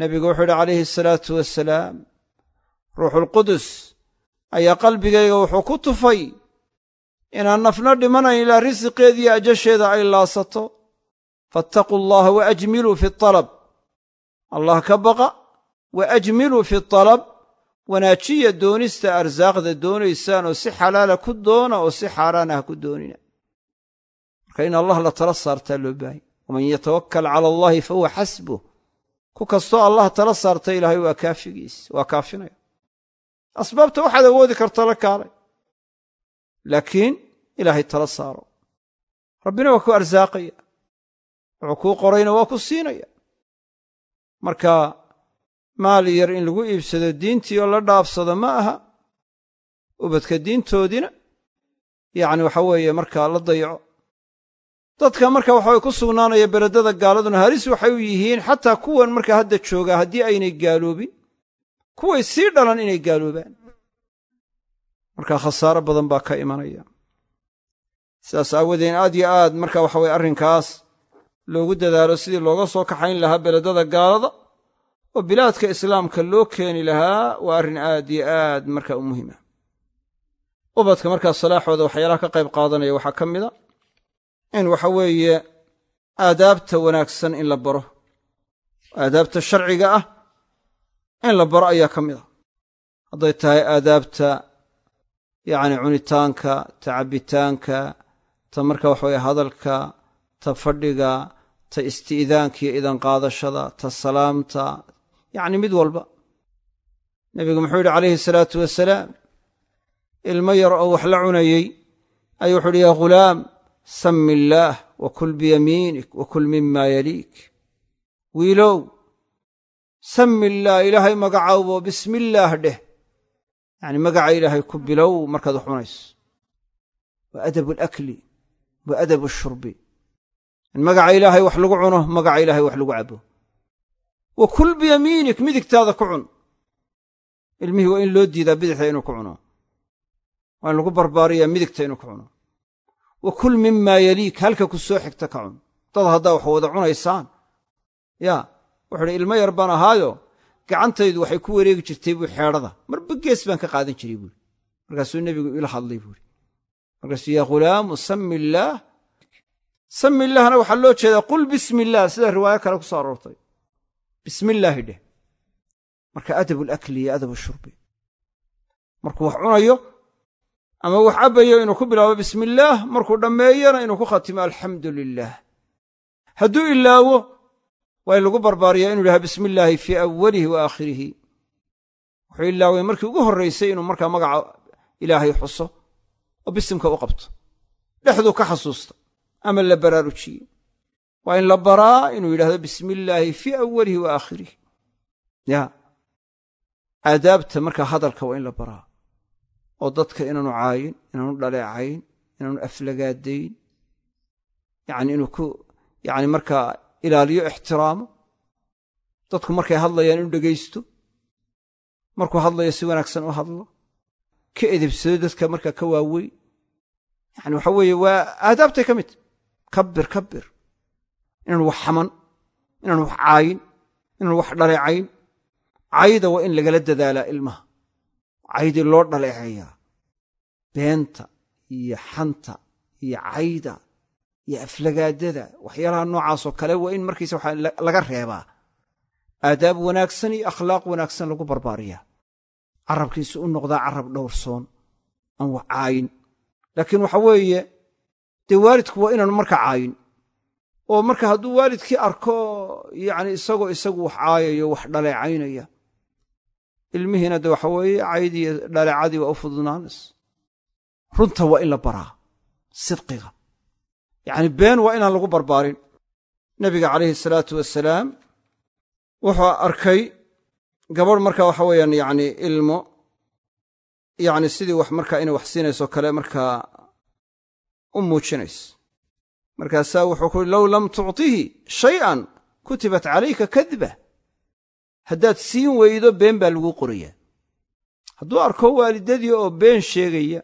nebigu wuxuu yidhi calayhi asalaatu wasalaam ruuxulqudus ayaa qalbigayga wuxuu ku tufay inaan nafna dhimanayn ilaa risiqeediiyo ajasheeda ay laasato faataquu allaha wa ajmiluu fi alab allah ka baqa wa ajmiluu fi alab wanaajiya doonista arsaaqda doonaysaan oo si xalaala ku doona oo si xaaraana ha ku doonina marka in allah la tala saartaa loo baahanya waman yatawakkal cala allahi fahuwa xasbuh ku kastoo allah tala saarta ilaahay waa kaafigiis waa kaafinaya asbaabta waxaad awoodi karta la kaalay laakiin ilaahay tala saaro rabbina waa ku arsaaqaya wuxuu kuu qorayna waa ku siinaya. Marka maal yar in lagu iibsado diintii oo la dhaafsado ma aha. Ubadka diintoodiina yacni waxa weeye markaa la dayaco. Dadka marka waxaway ku sugnaanaya beledada gaaladuna halis waxay u yihiin xataa kuwan marka hadda joogaa haddii aynay gaaloobin. Kuway sii dhalan inay gaaloobaan. Marka khasaaro badan baa ka imanaya. Sidaas aawadeed aad yo aad marka waxa weye arrinkaas loogu dadaalo sidii looga soo kaxayn lahaa beledada gaalada oo bilaadka islaamka loo keeni lahaa waa arrin aad iyo aad markaa u muhiima ubadka markaa salaaxooda waxyaalaha ka qayb qaadanaya waxaa ka mida in waxa weeye aadaabta wanaagsan in la baro. Aadaabta sharciga ah in la baro ayaa ka mid a. Hadday tahay aadaabta yacni cunitaanka ta cabbitaanka ta marka waxa weye hadalka ta fadhiga ta isti'daanka iyo idan qaadashada ta salaamta yacni mid walba. Nebigu muxuu yidhi calayhi salaatu wasalaam ilmo yar oo wax la cunayey ayuu wuxu uhi yaa ghulaam sami illaah wa kul biyamiinik wa kul mima yaliik. Wiilow sami illaah ilaahay magacawbo bismillaah dheh. Yacni magaca ilaahay ku bilow markaad wax cunayso. Wa adabu alakli wa adabu ashurbi in magaca ilaahay wax lagu cuno magaca ilaahay wax lagu cabo. Wa kul biyamiinik midigtaada ku cun. Ilmihii waa in loo diidaa bidixda inuu ku cuno. Waa in lagu barbaariyaa midigta inuu ku cuno. Wa kul mimaa yaliik halka ku soo xigta ka cun. Dad haddaa wax wada cunaysaan. Yaa wuxuu uhi ilmo yar baan ahaayo gacantaydu waxay ku wareegi jirtay buu xeedhada marba gees baan ka qaadan jiray buuri markaasuu nebigu ila hadlay buuri markaasuu yaa ghulaamu sami illaah sami illaahna waxaa loo jeedaa qul bismi illaah sida riwaayo kale ku soo aroortay. Bismi illaahi dheh marka adabu alakli iyo adabu shurbi. Markuu wax cunayo ama wax cabbayo inuu ku bilaabo bismi illaah markuu dhammeeyana inuu ku khatimo alxamdu lilaah hadduu ilaawo waa in lagu barbaariyaa inuu yidhaha bismi illaahi fii awalihi wa aakhirihi. Wuxuu ilaaway markii ugu horraysay inuu markaa magaca ilaahay xuso oo bisimka u qabto. Dhexduu ka xasuusta ama la baraarujiyey waa in la baraa inuu yidhahdo bismi illaahi fii awalihi wa aakhirihi ya aadaabta markaa hadalka waa in la baraa oo dadka inaanu caayin inaanu dhaleecayn inaanu aflagaadayn yacni inuu ku yacni markaa ilaaliyo ixtiraamo dadku markay hadlayaan inuu dhegaysto markuu hadlayo si wanaagsan u hadlo ka edebsado dadka markaa ka waaweyn yacni waxa weeye waa aadaabtay ka mid kabir kabir. Inaanu wax xaman inaanu wax caayin inaanu wax dhaleecayn. Cayda waa in lagala dadaalaa ilmaha. Caydii loo dhaleeceeyaa beenta iyo xanta iyo cayda iyo aflagaadada waxyaalaha noocaasoo kale waa in markiisa waxaa laga reebaa. Aadaab wanaagsan iyo akhlaaq wanaagsan lagu barbaariyaa. Carabkiisu u noqdaa carab dhowrsoon aan wax caayin. Laakiin waxa weeye dee waalidku waa inaanu marka caayin. Oo marka hadduu waalidkii arko yacni isagoo isagu wax caayayo wax dhaleecaynaya ilmihiina de waxa weeye caydii iyo dhaleecadii waa u fududnaanays runta waa in la baraa sidqiga. Yacni been waa inaan lagu barbaarin. Nebiga calayhi salaatu wasalaam wuxuu arkay gabadh marka waxa weeyaan yacni ilmo yacni sidii wax markaa inay wax siinaysoo kale markaa u muujinays markaasaa wuxuu ku uhi low lam tuctihi shay'an kutibat calayka kadba. Haddaad siin weydo been baa laguu qorayaa hadduu arko waalidadii oo been sheegaya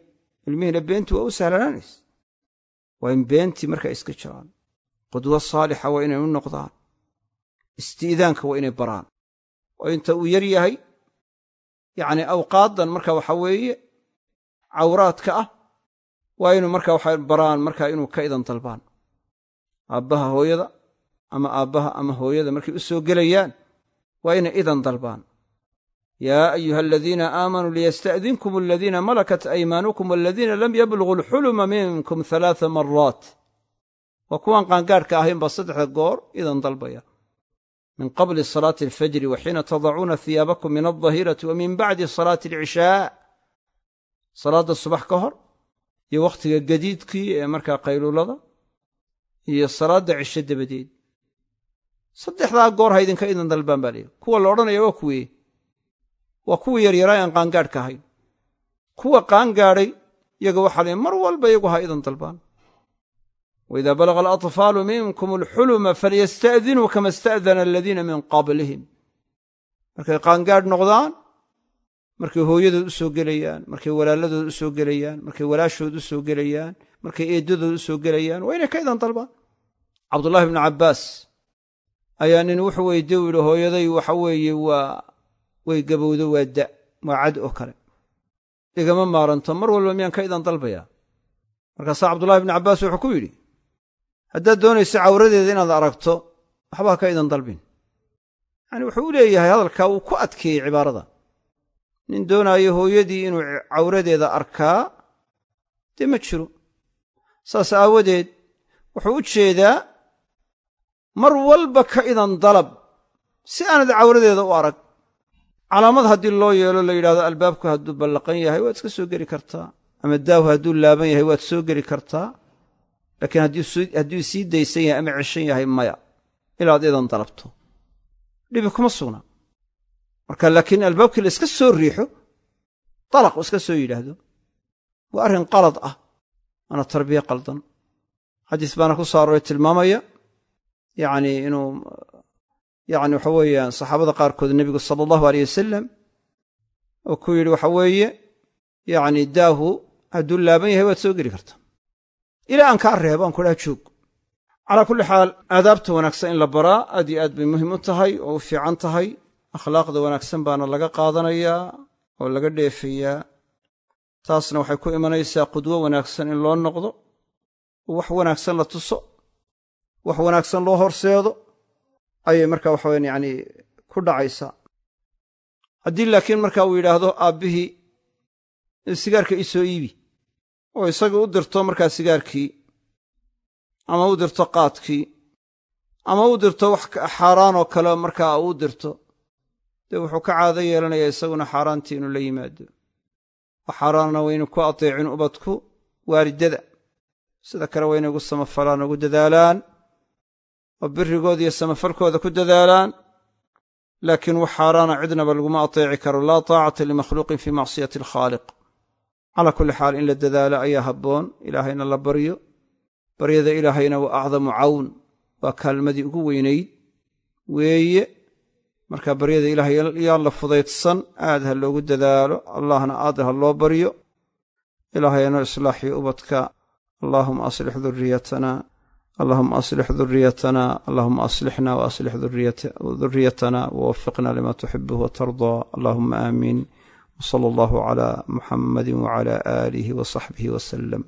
ilmihiina beentii waa u sahlanaanaysa. Waa in beentii markaa iska jiraan. Qudwo saalixa waa inay u noqdaan. Isti'daanka waa inay baraan. Oo inta uu yar yahay yacni awqaaddan marka waxa weeye cawraadka ah waa inuu marka waxa baraan markaa inuu ka idan dalbaan aabbaha hooyada ama aabbaha ama hooyada markay u soo gelayaan waa inay idan dalbaan yaa ayuha aladiina aamanuu liyasta'dinkum aladiina malakat aymaanukum waladiina lam yabluguu alxuluma minkum halaaa maraat waa kuwaan qaangaadhka ahayn baa saddexda goor idan dalbaya. Min qabli salaati alfajri wa xiina tadacuuna hiyaabakum min aldahirati wa min bacdi salaati alcishaa. Salaadda subax ka hor iyo wakhtiga gadiidkii ee markaa qayluulada iyo salaadda cisho dabadeed. Saddexdaa goor ha idinka idan dalbaan baa leeyahy kuwa la odhanaya waa kuwee waa kuwii yaryaraa aan qaangaadhka ahayn kuwa qaangaadhay iyaga waxaa leey mar walba iyagu ha idan dalbaan. Waidaa balaga alatfaalu minkum alxuluma falyasta'dinuu kama ista'dana aladiina min qablihim. Markay qaangaadh noqdaan markay hooyadood u soo gelayaan markay walaalladood u soo gelayaan markay walaashood u soo gelayaan markay eeddadood u soo gelayaan waa inay ka idan dalbaan. Cabdullahi bnu cabbaas ayaa nin wuxuu weydiye u yidhi hooyaday waxa weeye waa way gabowdo waa da waa cad oo kale. Igama maaranto mar walba miyaan ka idan dalbayaa? Markaasaa cabdullahi ibnu cabbaas wuxuu ku yidhi haddaad doonaysa cawradeeda inaad aragto waxbaa ka idan dalbin. Yacani wuxuu u leeyahay hadalkaa wuu ku adkeeyey cibaarada nin doonaayo hooyadii inuu cawradeeda arkaa dee ma jiro. Saas aawadeed wuxuu u jeedaa mar walba ka idan dalab si aanad cawradeeda u arag. Calaamad haddii loo yeelo la yidhahdo albaabku hadduu ballaqan yahay waad iska soo geli kartaa. Ama daahu hadduu laaban yahay waad soo geli kartaa. Laakiin hadduu sii daysan yahay ama ceshan yahay maya ilaad idan dalabto. Dhibi kuma sugna marka laakiin albaabkii la iska soo riixo dalaq iska soo yidhaahdo waa arrin qalad ah waana tarbiye qaldan. Xadiis baana ku soo arooray tilmaamaya yacni inuu yacni waxa weeyaan saxaabada qaarkood nebigu sala allahu aleyh wasalam oo ku yidhi waxa weeye yacni daahu hadduu laaban yahay waad soo geli kartaa ilaa aan kaa reebo aan kudhaha joog. Calaa kulli xaal aadaabta wanaagsan in la baraa aad iyo aad bay muhiim u tahay oo u fiican tahay akhlaaqda wanaagsan baana laga qaadanayaa oo laga dheefayaa taasna waxay ku imanaysaa qudwo wanaagsan in loo noqdo oo wax wanaagsan la tuso wax wanaagsan loo horseedo ayay marka waxaweyan yacni ku dhacaysaa. Haddii laakiin marka uu yidhaahdo aabbihii sigaarka ii soo iibi oo isaga u dirto markaa sigaarkii ama u dirto qaadkii ama u dirto wax xaaraanoo kale markaa uu dirto dee wuxuu ka caado yeelanayaa isaguna xaaraantii inuu la yimaado. Wax xaaraanna waynu ku ateecin ubadku waalidada. Sida kale wayna ugu samafalaan ugu dadaalaan oo birigooda iyo samafalkooda ku dadaalaan. Laakiin wax xaaraana cidnaba laguma ateeci karo. Laa taacata limakhluuqin fii macsiyati alkhaaliq. Calaa kulli xaal in la dadaalo ayaa habboon. Ilaahayna la baryo. Baryada ilaahayna waa acdamu cawn waa kaalmadii ugu weynayd. Weeye marka baryada ilaahay yaan la fudaydsan aad ha loogu dadaalo allahna aad ha loo baryo. Ilaahay anoo islaaxiyo ubadka. Allaahuma aslix duriyatana allahuma aslix duriyatana allahuma aslixna waaslix duriyatana wawafiqna lima tuxibuhu watardaa allahuma aamiin wsala allahu cala muxamadi wcala aalihi wasaxbihi wasalam